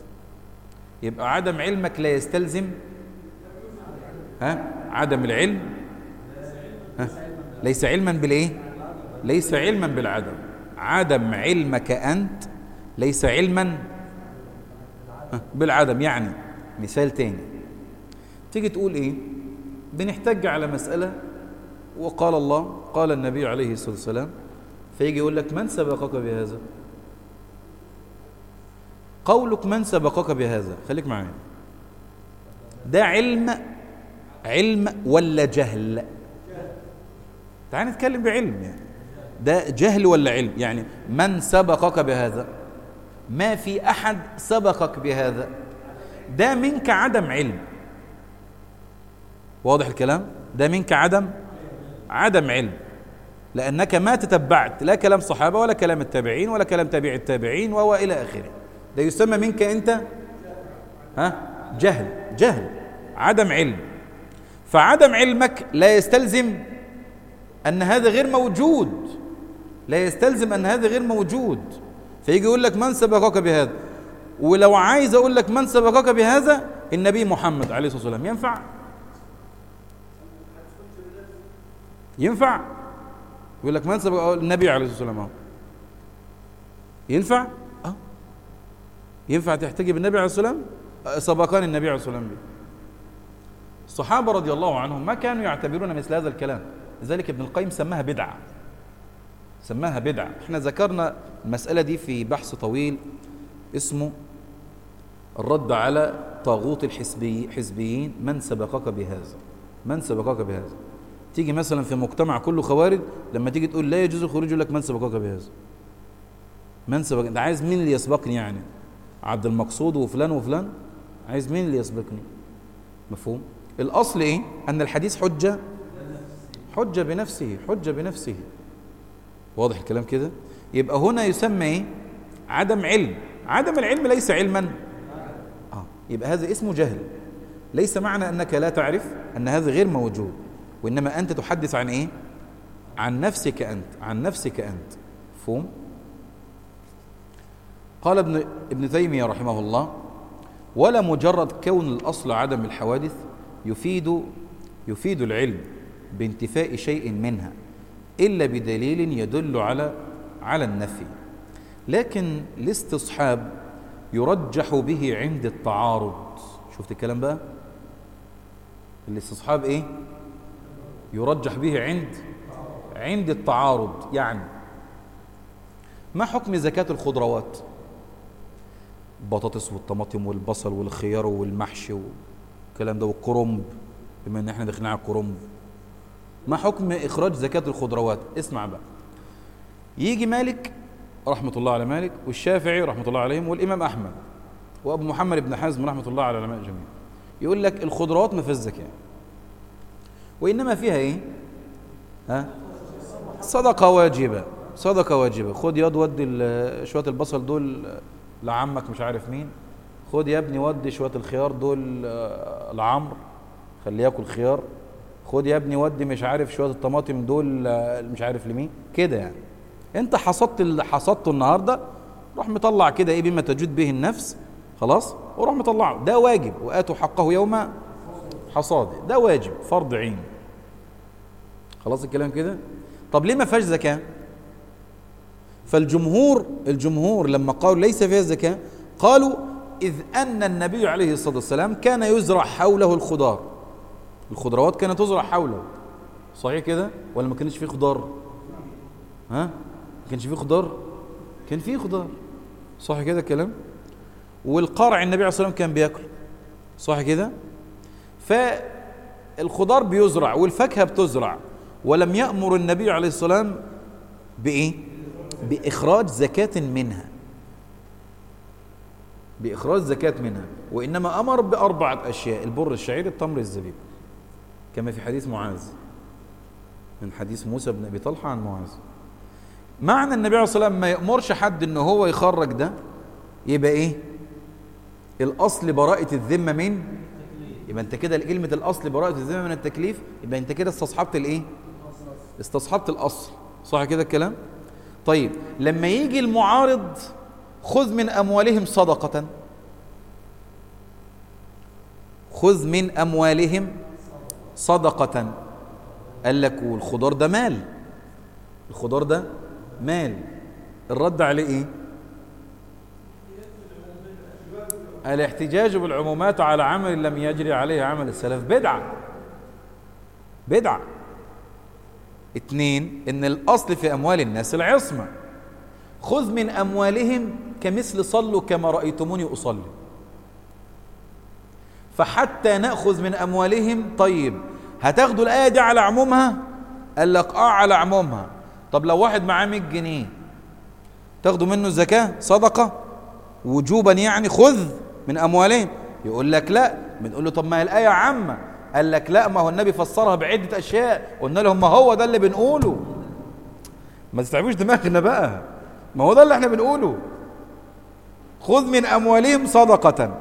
يبقى عدم علمك لا يستلزم. ها؟ عدم العلم. ها؟ ليس علما بالإيه؟ ليس علما بالعدم. عدم علمك أنت ليس علما بالعدم. يعني مثال تاني. تيجي تقول إيه؟ بنحتج على مسألة وقال الله قال النبي عليه الصلاة والسلام فيجي يقول لك من سبقك بهذا؟ قولك من سبقك بهذا؟ خليك معايا. ده علم علم ولا جهل؟ تعال نتكلم بعلم يعني. ده جهل ولا علم؟ يعني من سبقك بهذا؟ ما في أحد سبقك بهذا؟ ده منك عدم علم. واضح الكلام؟ ده منك عدم عدم علم. لأنك ما تتبعت لا كلام صحابة ولا كلام التابعين ولا كلام تابع التابعين وهو إلى آخره. ده يسمى منك أنت ها؟ جهل جهل. عدم علم. فعدم علمك لا يستلزم أن هذا غير موجود. لا يستلزم أن هذا غير موجود. فيجي يقول لك من سبقك بهذا؟ ولو عايز أقول لك من سبقك بهذا النبي محمد عليه الصلاة والسلام ينفع. ينفع؟ يقول لك من سبق النبي عليه الصلاة والسلام. اهو ينفع؟ آه. ينفع تحتجي بالنبي عليه الصلاة والسلام؟ سبقان النبي عليه الصلاة والسلام. به الصحابة رضي الله عنهم ما كانوا يعتبرون مثل هذا الكلام. لذلك ابن القيم سماها بدعة. سماها بدعة. إحنا ذكرنا المسألة دي في بحث طويل اسمه الرد على طاغوت الحزبي حزبيين. من سبقك بهذا؟ من سبقك بهذا؟ تيجي مثلا في مجتمع كله خوارج لما تيجي تقول لا يجوز الخروج يقول لك من سبقك بهذا من سبق انت عايز مين اللي يسبقني يعني؟ عبد المقصود وفلان وفلان؟ عايز مين اللي يسبقني؟ مفهوم؟ الأصل إيه؟ أن الحديث حجة. حجة بنفسه حجة بنفسه. واضح الكلام كده؟ يبقى هنا يسمى إيه؟ عدم علم. عدم العلم ليس علما. آه يبقى هذا اسمه جهل. ليس معنى أنك لا تعرف أن هذا غير موجود. وإنما أنت تحدث عن إيه؟ عن نفسك أنت عن نفسك أنت. مفهوم؟ قال ابن ابن تيمية رحمه الله ولا مجرد كون الأصل عدم الحوادث يفيد يفيد العلم بانتفاء شيء منها إلا بدليل يدل على على النفي. لكن الاستصحاب يرجح به عند التعارض. شفت الكلام بقى؟ الاستصحاب إيه؟ يرجح به عند عند التعارض يعني ما حكم زكاة الخضروات؟ البطاطس والطماطم والبصل والخيار والمحشي والكلام ده والكرنب بما إن إحنا داخلين على الكرنب. ما حكم إخراج زكاة الخضروات؟ اسمع بقى. يجي مالك رحمة الله على مالك والشافعي رحمة الله عليهم والإمام أحمد وأبو محمد بن حزم رحمة الله على العلماء جميعا. يقول لك الخضروات ما فيهاش زكاة. وإنما فيها إيه؟ ها؟ صدقة واجبة صدقة واجبة. خد ياض ودي شوية البصل دول لعمك مش عارف مين. خد يا ابني ودي شوية الخيار دول لعمرو خليه ياكل خيار. خد يا ابني ودي مش عارف شوية الطماطم دول مش عارف لمين. كده يعني. انت حصدت اللي حصدته النهارده روح مطلع كده إيه بما تجود به النفس خلاص وروح مطلعه. ده واجب وآتوا حقه يوم حصاده ده واجب فرض عين. خلاص الكلام كده؟ طب ليه ما فيهاش زكاة؟ فالجمهور الجمهور لما قالوا ليس فيها زكاة قالوا إذ أن النبي عليه الصلاة والسلام كان يزرع حوله الخضار. الخضروات كانت تزرع حوله. صحيح كده؟ ولا ما كانش فيه خضار؟ ها؟ ما كانش فيه خضار؟ كان فيه خضار. صح كده الكلام؟ والقرع النبي عليه الصلاة والسلام كان بياكل. صح كده؟ فالخضار بيزرع والفاكهة بتزرع. ولم يأمر النبي عليه الصلاه والسلام بإيه؟ بإخراج زكاة منها. بإخراج زكاة منها. وإنما أمر باربعه أشياء البر الشعير التمر الزبيب. كما في حديث معاذ. من حديث موسى بن أبي طلحة عن معاذ. معنى النبي عليه الصلاه والسلام ما يأمرش حد ان هو يخرج ده يبقى إيه؟ الأصل براءة الذمة من يبقى انت كده كلمه الأصل براءة الذمة من التكليف يبقى انت كده استصحبت الإيه؟ استصحبت الأصل. صح كده الكلام؟ طيب لما يجي المعارض خذ من أموالهم صدقة. خذ من أموالهم صدقة. قال لك والخضار ده مال. الخضار ده مال. الرد عليه إيه؟ الاحتجاج بالعمومات على عمل لم يجري عليه عمل السلف. بدعة. بدعة. اتنين إن الأصل في أموال الناس العصمة. خذ من أموالهم كمثل صلوا كما رأيتموني أصلي. فحتى نأخذ من أموالهم طيب هتاخدوا الآية دي على عمومها؟ قال لك آه على عمومها. طب لو واحد معاه 100 جنيه تاخدوا منه زكاه صدقة. وجوبا يعني خذ. من أموالهم. يقول لك لا. بنقول له طب ما هي الآية عامة. قال لك لا ما هو النبي فسرها بعدة أشياء. قلنا لهم ما هو ده اللي بنقوله. ما تتعبوش دماغنا بقى. ما هو ده اللي إحنا بنقوله. خذ من أموالهم صدقة.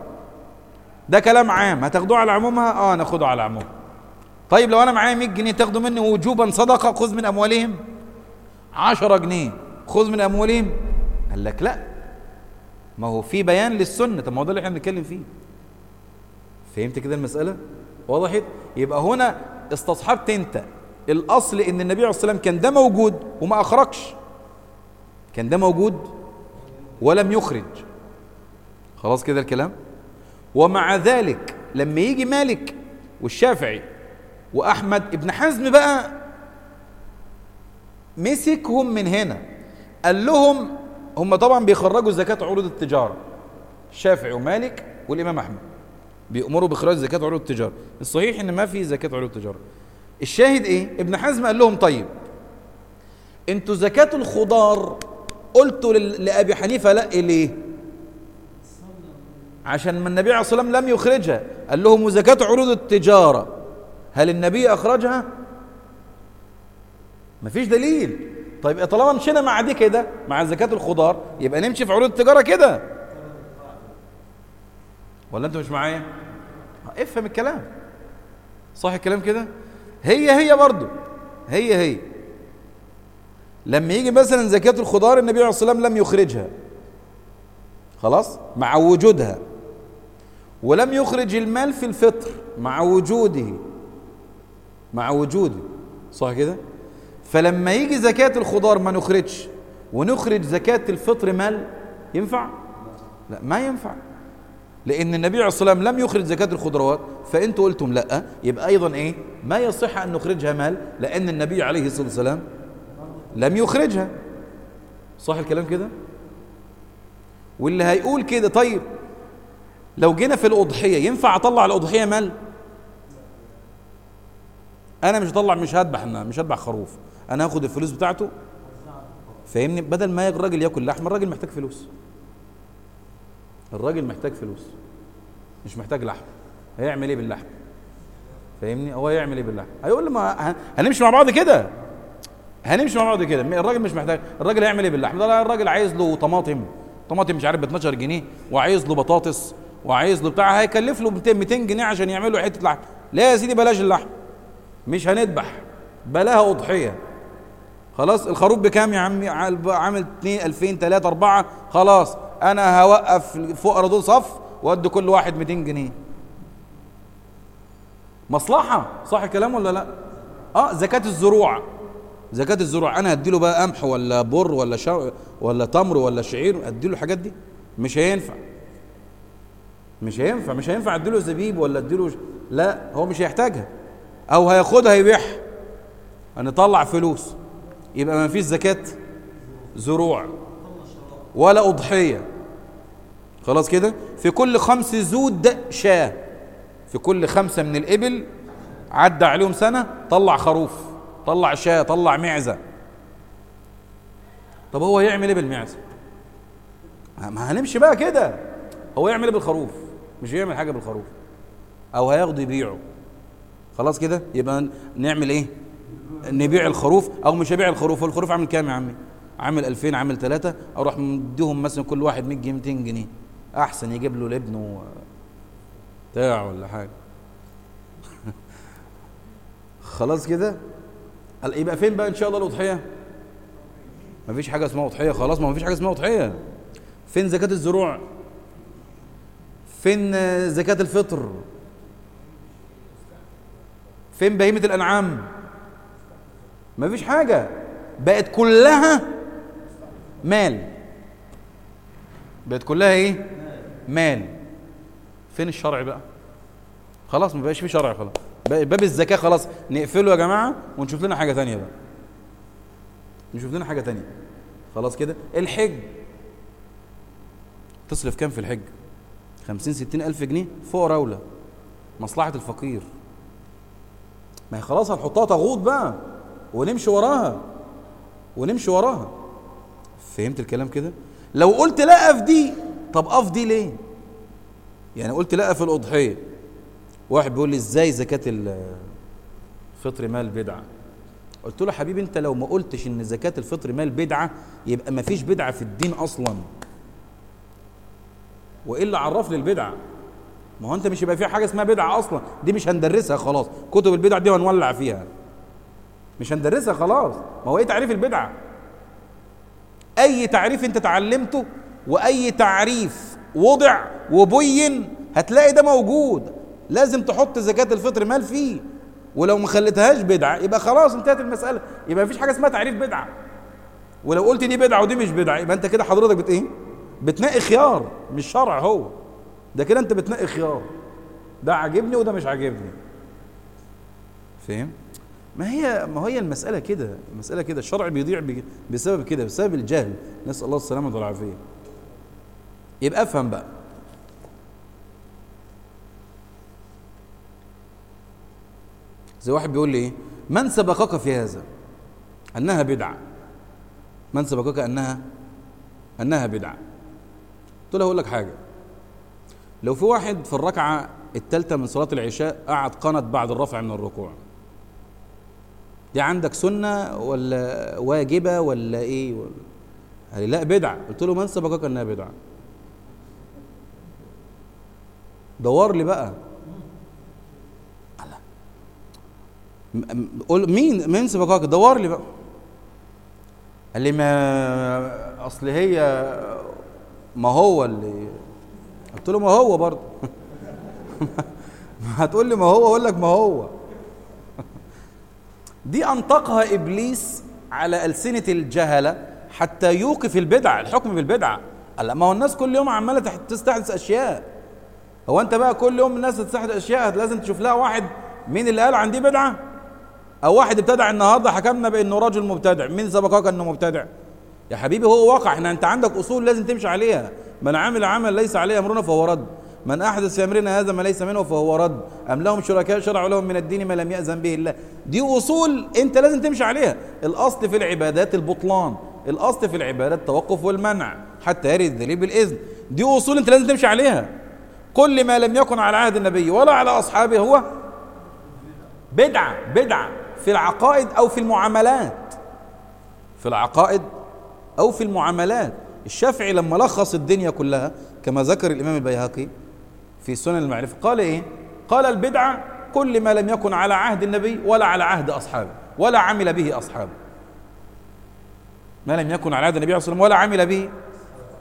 ده كلام عام. هتاخدوه على عمومها؟ آه ناخده على عمومها طيب لو أنا معايا 100 جنيه تاخدوا مني وجوبا صدقة خذ من أموالهم. 10 جنيه خذ من أموالهم. قال لك لا. ما هو في بيان للسنة. طب ما هو ده اللي إحنا بنتكلم فيه. فهمت كده المسألة؟ وضحت يبقى هنا استصحبت انت. الأصل إن النبي عليه الصلاة والسلام كان ده موجود وما أخرجش. كان ده موجود ولم يخرج. خلاص كده الكلام؟ ومع ذلك لما يجي مالك والشافعي وأحمد ابن حزم بقى مسكهم من هنا. قال لهم هم طبعا بيخرجوا زكاة عروض التجارة. الشافعي ومالك والإمام أحمد بيأمروا بإخراج زكاة عروض التجارة. الصحيح إن ما في زكاة عروض التجارة. الشاهد إيه؟ ابن حزم قال لهم طيب أنتوا زكاة الخضار قلتوا لأبي حنيفة لا ليه؟ عشان ما النبي عليه الصلاة والسلام لم يخرجها. قال لهم وزكاة عروض التجارة هل النبي أخرجها؟ مفيش دليل. طيب طالما مشينا مع دي كده مع زكاة الخضار يبقى نمشي في عروض التجارة كده. ولا انت مش معايا؟ افهم الكلام. صح الكلام كده؟ هي هي برضو. هي هي. لما يجي مثلا زكاة الخضار النبي عليه الصلاة والسلام لم يخرجها. خلاص؟ مع وجودها. ولم يخرج المال في الفطر مع وجوده. مع وجوده. صح كده؟ فلما يجي زكاة الخضار ما نخرجش ونخرج زكاة الفطر مال ينفع؟ لا ما ينفع. لأن النبي عليه الصلاة والسلام لم يخرج زكاة الخضروات فأنتوا قلتم لا يبقى أيضا إيه؟ ما يصح أن نخرجها مال لأن النبي عليه الصلاة والسلام لم يخرجها. صح الكلام كده؟ واللي هيقول كده طيب لو جينا في الأضحية ينفع أطلع الأضحية مال؟ أنا مش هطلع مش هذبح مش هذبح خروف. أنا هاخد الفلوس بتاعته. فاهمني؟ بدل ما الراجل ياكل لحم الراجل محتاج فلوس. الراجل محتاج فلوس مش محتاج لحم. هيعمل إيه باللحم؟ فاهمني؟ هو يعمل إيه باللحم؟ هيقول لي ما هنمشي مع بعض كده. هنمشي مع بعض كده. الراجل مش محتاج الراجل هيعمل إيه باللحم؟ ده الراجل عايز له طماطم. طماطم مش عارف ب 12 جنيه وعايز له بطاطس وعايز له بتاع هيكلف له 200 200 جنيه عشان يعمل له حتة لحم. لا يا سيدي بلاش اللحم. مش هنذبح. بلاها أضحية. خلاص الخروف بكام يا عمي؟ عامل 2 2000 3 4 خلاص. أنا هوقف الفقراء دول صف وأدي كل واحد 200 جنيه. مصلحة؟ صح الكلام ولا لا؟ آه زكاة الزروع. زكاة الزروع. أنا هديله بقى قمح ولا بر ولا شا... ولا تمر ولا شعير؟ اديله الحاجات دي. مش هينفع. مش هينفع. مش هينفع اديله زبيب ولا اديله ش... لا هو مش هيحتاجها. أو هياخدها يبيعها. هنطلع فلوس. يبقى ما فيش زكاة زروع ولا أضحية. خلاص كده؟ في كل خمس زود شاة. في كل خمسة من الإبل عدى عليهم سنة طلع خروف طلع شاة طلع معزة. طب هو يعمل إيه بالمعزة؟ ما هنمشي بقى كده. هو يعمل إيه بالخروف؟ مش هيعمل حاجة بالخروف. أو هياخده يبيعه. خلاص كده؟ يبقى نعمل إيه؟ نبيع الخروف أو مش هبيع الخروف الخروف عامل كام يا عمي؟ عامل 2000 عامل 3 أروح مديهم مثلا كل واحد 100 جنيه 200 جنيه. أحسن يجيب له لابنه بتاع ولا حاجة. خلاص كده؟ يبقى فين بقى إن شاء الله الأضحية؟ مفيش حاجة اسمها أضحية خلاص ما مفيش حاجة اسمها أضحية. فين زكاة الزروع؟ فين زكاة الفطر؟ فين بهيمة الأنعام؟ مفيش حاجة. بقت كلها مال. بقت كلها إيه؟ مال. فين الشرع بقى؟ خلاص ما بقاش في شرع خلاص. باب الزكاة خلاص. نقفله يا جماعة ونشوف لنا حاجة تانية بقى. نشوف لنا حاجة تانية. خلاص كده؟ الحج. تصرف كام في الحج؟ خمسين ستين ألف جنيه فوق رولة مصلحة الفقير. ما هي خلاص هنحطها تغوط بقى. ونمشي وراها. ونمشي وراها. فهمت الكلام كده؟ لو قلت لا في دي طب اقف دي ليه؟ يعني قلت لا في الأضحية. واحد بيقول لي إزاي زكاة الفطر مال بدعة؟ قلت له حبيبي أنت لو ما قلتش إن زكاة الفطر مال بدعة يبقى ما فيش بدعة في الدين أصلا. وإلا عرف لي البدعة. ما هو أنت مش يبقى في حاجة اسمها بدعة أصلا. دي مش هندرسها خلاص. كتب البدع دي هنولع فيها. مش هندرسها خلاص. ما هو إيه تعريف البدعة؟ أي تعريف أنت اتعلمته وأي تعريف وضع وبين هتلاقي ده موجود. لازم تحط زكاة الفطر مال فيه. ولو ما خليتهاش بدعة يبقى خلاص انتهت المسألة. يبقى مفيش حاجة اسمها تعريف بدعة. ولو قلت دي بدعة ودي مش بدعة يبقى انت كده حضرتك بت إيه؟ بتنقي خيار. مش شرع هو. ده كده انت بتنقي خيار. ده عاجبني وده مش عاجبني. فاهم؟ ما هي ما هي المسألة كده المسألة كده. الشرع بيضيع بسبب كده بسبب الجهل. نسأل الله السلامة والعافية. يبقى أفهم بقى. زي واحد بيقول لي إيه؟ من سبقك في هذا؟ أنها بدعة. من سبقك انها أنها بدعة. قلت له أقول لك حاجة. لو في واحد في الركعة الثالثه من صلاة العشاء قعد قنت بعد الرفع من الركوع. دي عندك سنة ولا واجبة ولا إيه؟ ولا قال لي لا بدعة. قلت له من سبقك أنها بدعة؟ دور لي بقى. قول مين مين سبقك؟ دور لي بقى. قال لي ما أصل هي ما هو اللي قلت له ما هو برضه. هتقول لي ما هو أقول لك ما هو. دي أنطقها إبليس على ألسنة الجهلة حتى يوقف البدعه الحكم بالبدعه قال ما هو الناس كل يوم عمالة تستحدث أشياء. هو أنت بقى كل يوم الناس تستحدث أشياء لازم تشوف لها واحد مين اللي قال عن دي بدعة؟ أو واحد ابتدع النهارده حكمنا بأنه رجل مبتدع. مين سبقك إنه مبتدع؟ يا حبيبي هو واقع. إحنا أنت عندك أصول لازم تمشي عليها. من عمل عمل ليس عليه أمرنا فهو رد. من أحدث في أمرنا هذا ما ليس منه فهو رد. أم لهم شركاء شرعوا لهم من الدين ما لم يأذن به الله. دي أصول أنت لازم تمشي عليها. الأصل في العبادات البطلان. الأصل في العبادات التوقف والمنع. حتى يرد الدليل بالإذن. دي أصول أنت لازم تمشي عليها. كل ما لم يكن على عهد النبي ولا على أصحابه هو بدعة بدعة في العقائد أو في المعاملات. في العقائد أو في المعاملات. الشافعي لما لخص الدنيا كلها كما ذكر الإمام البيهقي في سنن المعرفة. قال إيه؟ قال البدعه كل ما لم يكن على عهد النبي ولا على عهد أصحابه ولا عمل به أصحابه. ما لم يكن على عهد النبي عليه وسلم ولا عمل به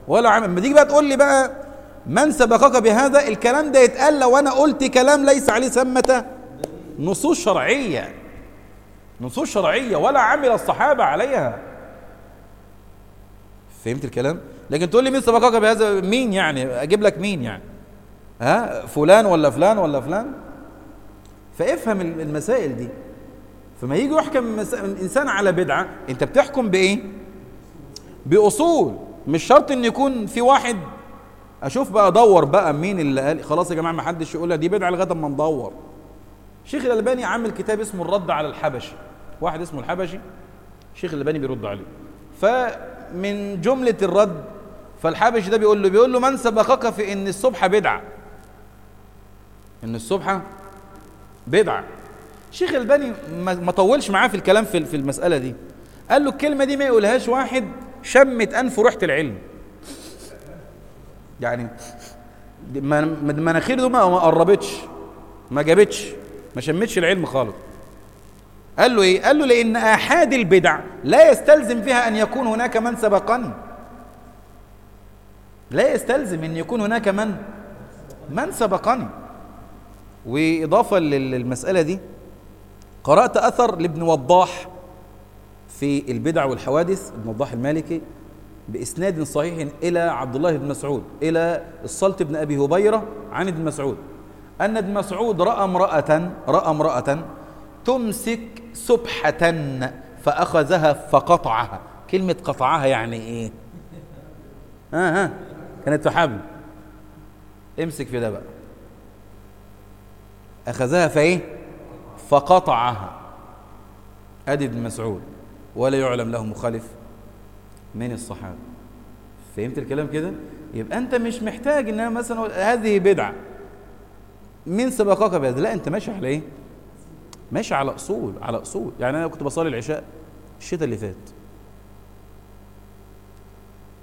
ولا عمل. ما تيجي بقى تقول لي بقى من سبقك بهذا؟ الكلام ده يتقال لو أنا قلت كلام ليس عليه ثمه نصوص شرعية. نصوص شرعية ولا عمل الصحابة عليها. فهمت الكلام؟ لكن تقول لي مين سبقك بهذا؟ مين يعني؟ أجيب لك مين يعني؟ ها فلان ولا فلان ولا فلان؟ فافهم المسائل دي. فما يجي يحكم الإنسان على بدعة أنت بتحكم بإيه؟ بأصول. مش شرط إن يكون في واحد أشوف بقى ادور بقى مين اللي قال خلاص يا جماعة ما حدش يقول دي بدعة لغاية أما ندور. شيخ الألباني عامل كتاب اسمه الرد على الحبشي. واحد اسمه الحبشي شيخ الألباني بيرد عليه. فمن جملة الرد فالحبشي ده بيقول له بيقول له من سبقك في إن الصبح بدعة. إن الصبح بدعة. شيخ الباني ما طولش معاه في الكلام في في المسألة دي. قال له الكلمة دي ما يقولهاش واحد شمت أنفه ريحه العلم. يعني مناخيره ما قربتش ما جابتش ما شمتش العلم خالص. قال له إيه؟ قال له لأن آحاد البدع لا يستلزم فيها أن يكون هناك من سبقني لا يستلزم أن يكون هناك من من سبقني. وإضافة للمسألة دي قرأت أثر لابن وضاح في البدع والحوادث ابن وضاح المالكي بإسناد صحيح إلى عبد الله بن مسعود إلى الصلت بن أبي هبيرة عن ابن مسعود أن ابن مسعود رأى امرأة رأى امرأة تمسك سبحة فأخذها فقطعها. كلمة قطعها يعني ها آه ها كانت تحب امسك في ده بقى. أخذها فإيه؟ فقطعها. أدي ابن مسعود. ولا يعلم له مخالف من الصحابة. فهمت الكلام كده؟ يبقى أنت مش محتاج إن مثلا هذه بدعة. مين سبقك بهذا؟ لا أنت ماشي على إيه؟ ماشي على أصول على أصول. يعني أنا كنت بصلي العشاء الشتاء اللي فات.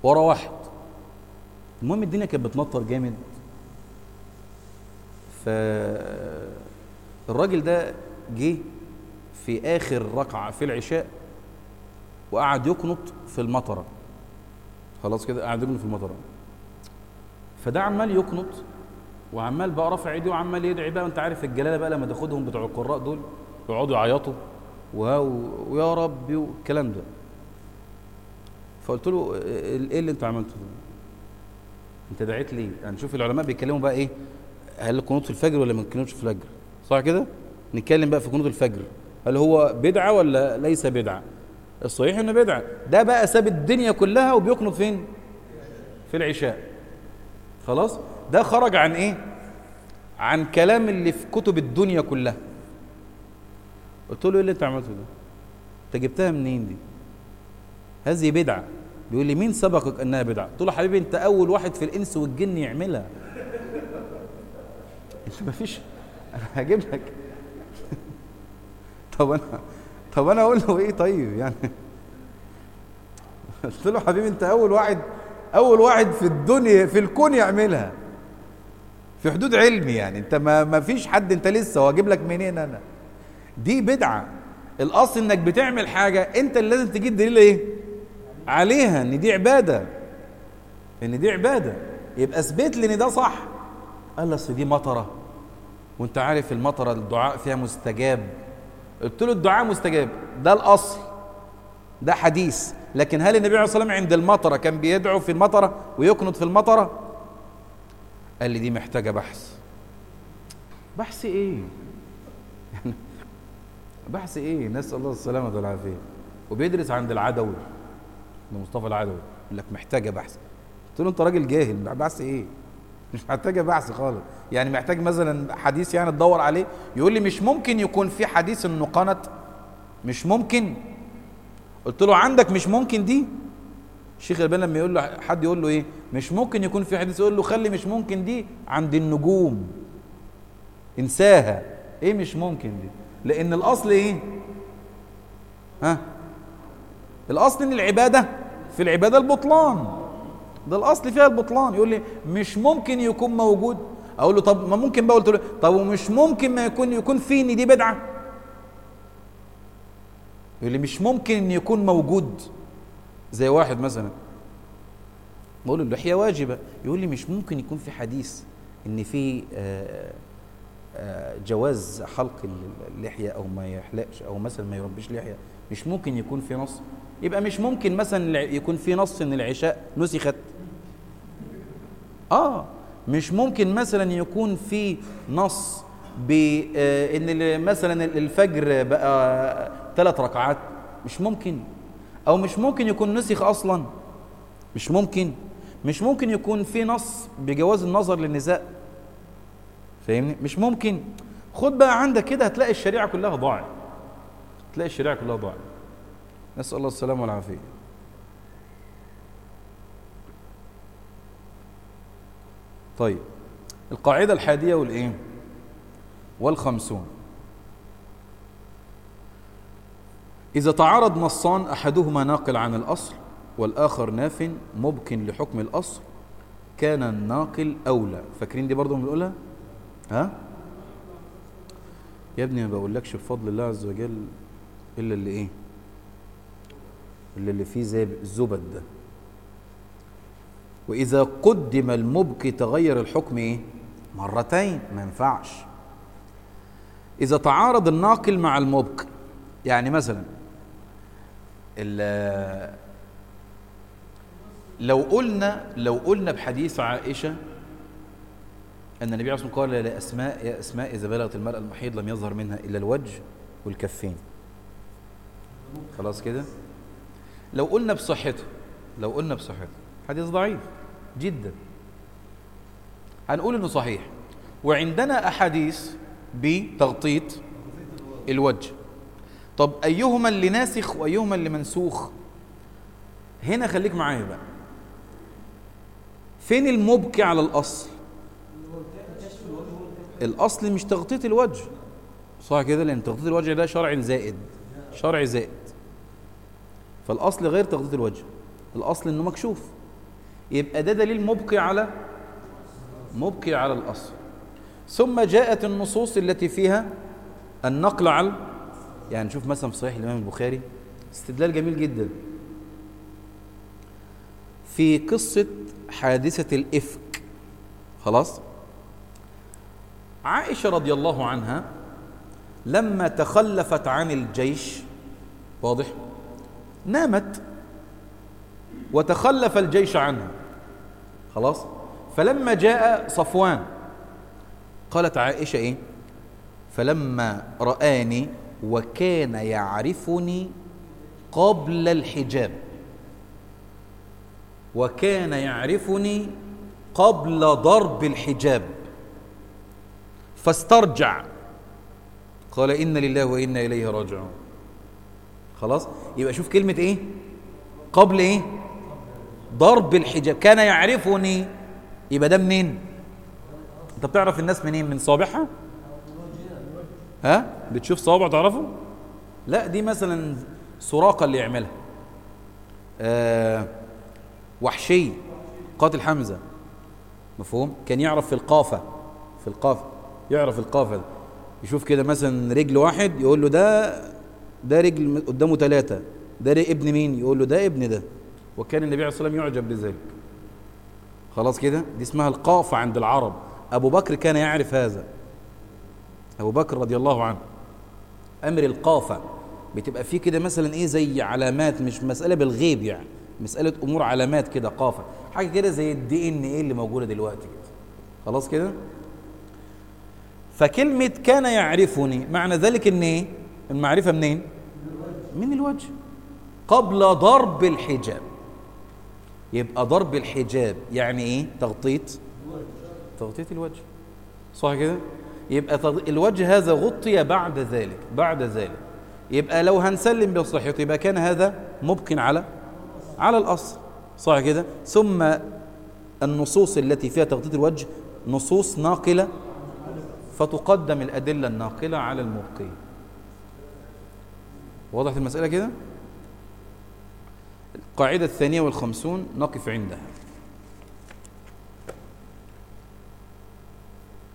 ورا واحد. المهم الدنيا كانت بتمطر جامد. فالراجل ده جه في آخر ركعة في العشاء وقعد يقنط في المطرة خلاص كده قعد يقنط في المطرة فده عمال يقنط وعمال بقى رافع ايديه وعمال يدعي بقى وانت عارف الجلالة بقى لما تاخدهم بتوع القراء دول يقعدوا يعيطوا ويا رب والكلام ده فقلت له إيه اللي انت عملته ده؟ انت دعيت ليه؟ يعني شوف العلماء بيتكلموا بقى إيه؟ هل قنوت في الفجر ولا ما قنوتش في الفجر؟ صح كده؟ نتكلم بقى في قنوت الفجر هل هو بدعة ولا ليس بدعة؟ الصحيح إنه بدعة ده بقى ساب الدنيا كلها وبيقنط فين؟ في العشاء خلاص؟ ده خرج عن إيه؟ عن كلام اللي في كتب الدنيا كلها قلت له إيه اللي أنت عملته ده؟ أنت جبتها منين دي؟ هذه بدعة بيقول لي مين سبقك أنها بدعة؟ قلت له حبيبي أنت أول واحد في الإنس والجن يعملها انت ما فيش أنا هجيب لك. طب أنا طب أنا أقول له إيه طيب يعني؟ قلت له حبيبي انت اول واحد اول واحد في الدنيا في الكون يعملها. في حدود علمي يعني. انت ما ما فيش حد انت لسه واجيب لك منين أنا؟ دي بدعة. الأصل انك بتعمل حاجة انت اللي لازم تجيب دليل إيه؟ عليها ان دي عبادة. ان دي عبادة. يبقى اثبت لي ان ده صح. قال لي اصل دي مطرة. وانت عارف المطره الدعاء فيها مستجاب. قلت له الدعاء مستجاب. ده الأصل. ده حديث. لكن هل النبي عليه الصلاة والسلام عند المطرة كان بيدعو في المطرة ويقنط في المطرة؟ قال لي دي محتاجة بحث. بحث إيه؟ بحث إيه؟ نسال الله السلامه والعافيه وبيدرس عند العدوي مصطفى العدوي. يقول لك محتاجة بحث. قلت له أنت راجل جاهل بحث إيه؟ مش محتاجة بحث خالص. يعني محتاج مثلا حديث يعني تدور عليه يقول لي مش ممكن يكون في حديث إنه قنط مش ممكن. قلت له عندك مش ممكن دي؟ الشيخ الباني لما يقول له حد يقول له إيه؟ مش ممكن يكون في حديث. يقول له خلي مش ممكن دي عند النجوم. انساها. إيه مش ممكن دي؟ لأن الأصل إيه؟ ها؟ الأصل إن العبادة في العبادة البطلان. ده الأصل فيها البطلان. يقول لي مش ممكن يكون موجود. أقول له طب ما ممكن بقى؟ قلت له طب ومش ممكن ما يكون يكون في ان دي بدعة. يقول لي مش ممكن إن يكون موجود. زي واحد مثلا. بقول له اللحية واجبة. يقول لي مش ممكن يكون في حديث إن في آه، آه، جواز حلق اللحية أو ما يحلقش أو مثلا ما يربيش لحية. مش ممكن يكون في نص. يبقى مش ممكن مثلا يكون في نص إن العشاء نسخت. آه مش ممكن مثلا يكون في نص بان مثلا الفجر بقى ثلاث ركعات مش ممكن. أو مش ممكن يكون نسخ أصلا مش ممكن. مش ممكن يكون في نص بجواز النظر للنساء. فاهمني؟ مش ممكن. خد بقى عندك كده هتلاقي الشريعة كلها ضاعت. تلاقي الشريعة كلها ضاعت. نسأل الله السلامة والعافية. طيب. القاعدة الحادية والإيه؟ والخمسون. إذا تعارض نصان أحدهما ناقل عن الأصل والآخر ناف مبك لحكم الأصل كان الناقل أولى. فاكرين دي برضه بنقولها ها؟ يا ابني ما بقولكش بفضل الله عز وجل إلا اللي إيه؟ إلا اللي فيه زي الزبد ده. وإذا قدم المبكي تغير الحكم مرتين ما ينفعش. إذا تعارض الناقل مع المبكي يعني مثلا لو قلنا لو قلنا بحديث عائشة أن النبي عليه الصلاة والسلام قال لأسماء يا أسماء إذا بلغت المرأة المحيض لم يظهر منها إلا الوجه والكفين. خلاص كده؟ لو قلنا بصحته لو قلنا بصحته. حديث ضعيف جدا. هنقول إنه صحيح. وعندنا أحاديث بتغطية الوجه. طب أيهما اللي ناسخ وأيهما اللي منسوخ؟ هنا خليك معايا بقى. فين المبكي على الأصل؟ الأصل مش تغطية الوجه. صح كده لأن تغطية الوجه ده شرع زائد شرع زائد. فالأصل غير تغطية الوجه. الأصل إنه مكشوف. يبقى ده دليل مبكي على مبكي على الأصل. ثم جاءت النصوص التي فيها النقل على يعني نشوف مثلا في صحيح الإمام البخاري استدلال جميل جدا. في قصة حادثة الإفك. خلاص؟ عائشة رضي الله عنها لما تخلفت عن الجيش واضح؟ نامت وتخلف الجيش عنها. خلاص؟ فلما جاء صفوان قالت عائشة إيه؟ فلما رآني وكان يعرفني قبل الحجاب. وكان يعرفني قبل ضرب الحجاب. فاسترجع. قال إن لله وإنا إليه راجعون. خلاص؟ يبقى شوف كلمة إيه؟ قبل إيه؟ ضرب الحجاب. كان يعرفني. يبقى ده منين؟ انت بتعرف الناس منين؟ من صابعها ها؟ بتشوف صوابع تعرفه؟ لا دي مثلا سراقة اللي يعملها. آه وحشي. قاتل حمزة. مفهوم؟ كان يعرف في القافة. في القافة يعرف القافة ده. يشوف كده مثلا رجل واحد يقول له ده ده رجل قدامه ثلاثة ده ابن مين؟ يقول له ده ابن ده. وكان النبي عليه الصلاة والسلام يعجب بذلك. خلاص كده؟ دي اسمها القافة عند العرب. أبو بكر كان يعرف هذا. أبو بكر رضي الله عنه. أمر القافة. بتبقى فيه كده مثلا إيه زي علامات مش مسألة بالغيب يعني. مسألة أمور علامات كده قافة. حاجة كده زي الدي إن إيه اللي موجودة دلوقتي كده. خلاص كده؟ فكلمة كان يعرفني معنى ذلك إن إيه؟ المعرفة منين؟ من الوجه. قبل ضرب الحجاب. يبقى ضرب الحجاب يعني إيه؟ تغطيط. تغطية الوجه. صح كده؟ يبقى الوجه هذا غطي بعد ذلك بعد ذلك. يبقى لو هنسلم بصحته يبقى كان هذا مبق على على الأصل. صح كده؟ ثم النصوص التي فيها تغطية الوجه نصوص ناقلة فتقدم الأدلة الناقلة على المبقية وضحت المسألة كده؟ القاعدة الثانية والخمسون نقف عندها.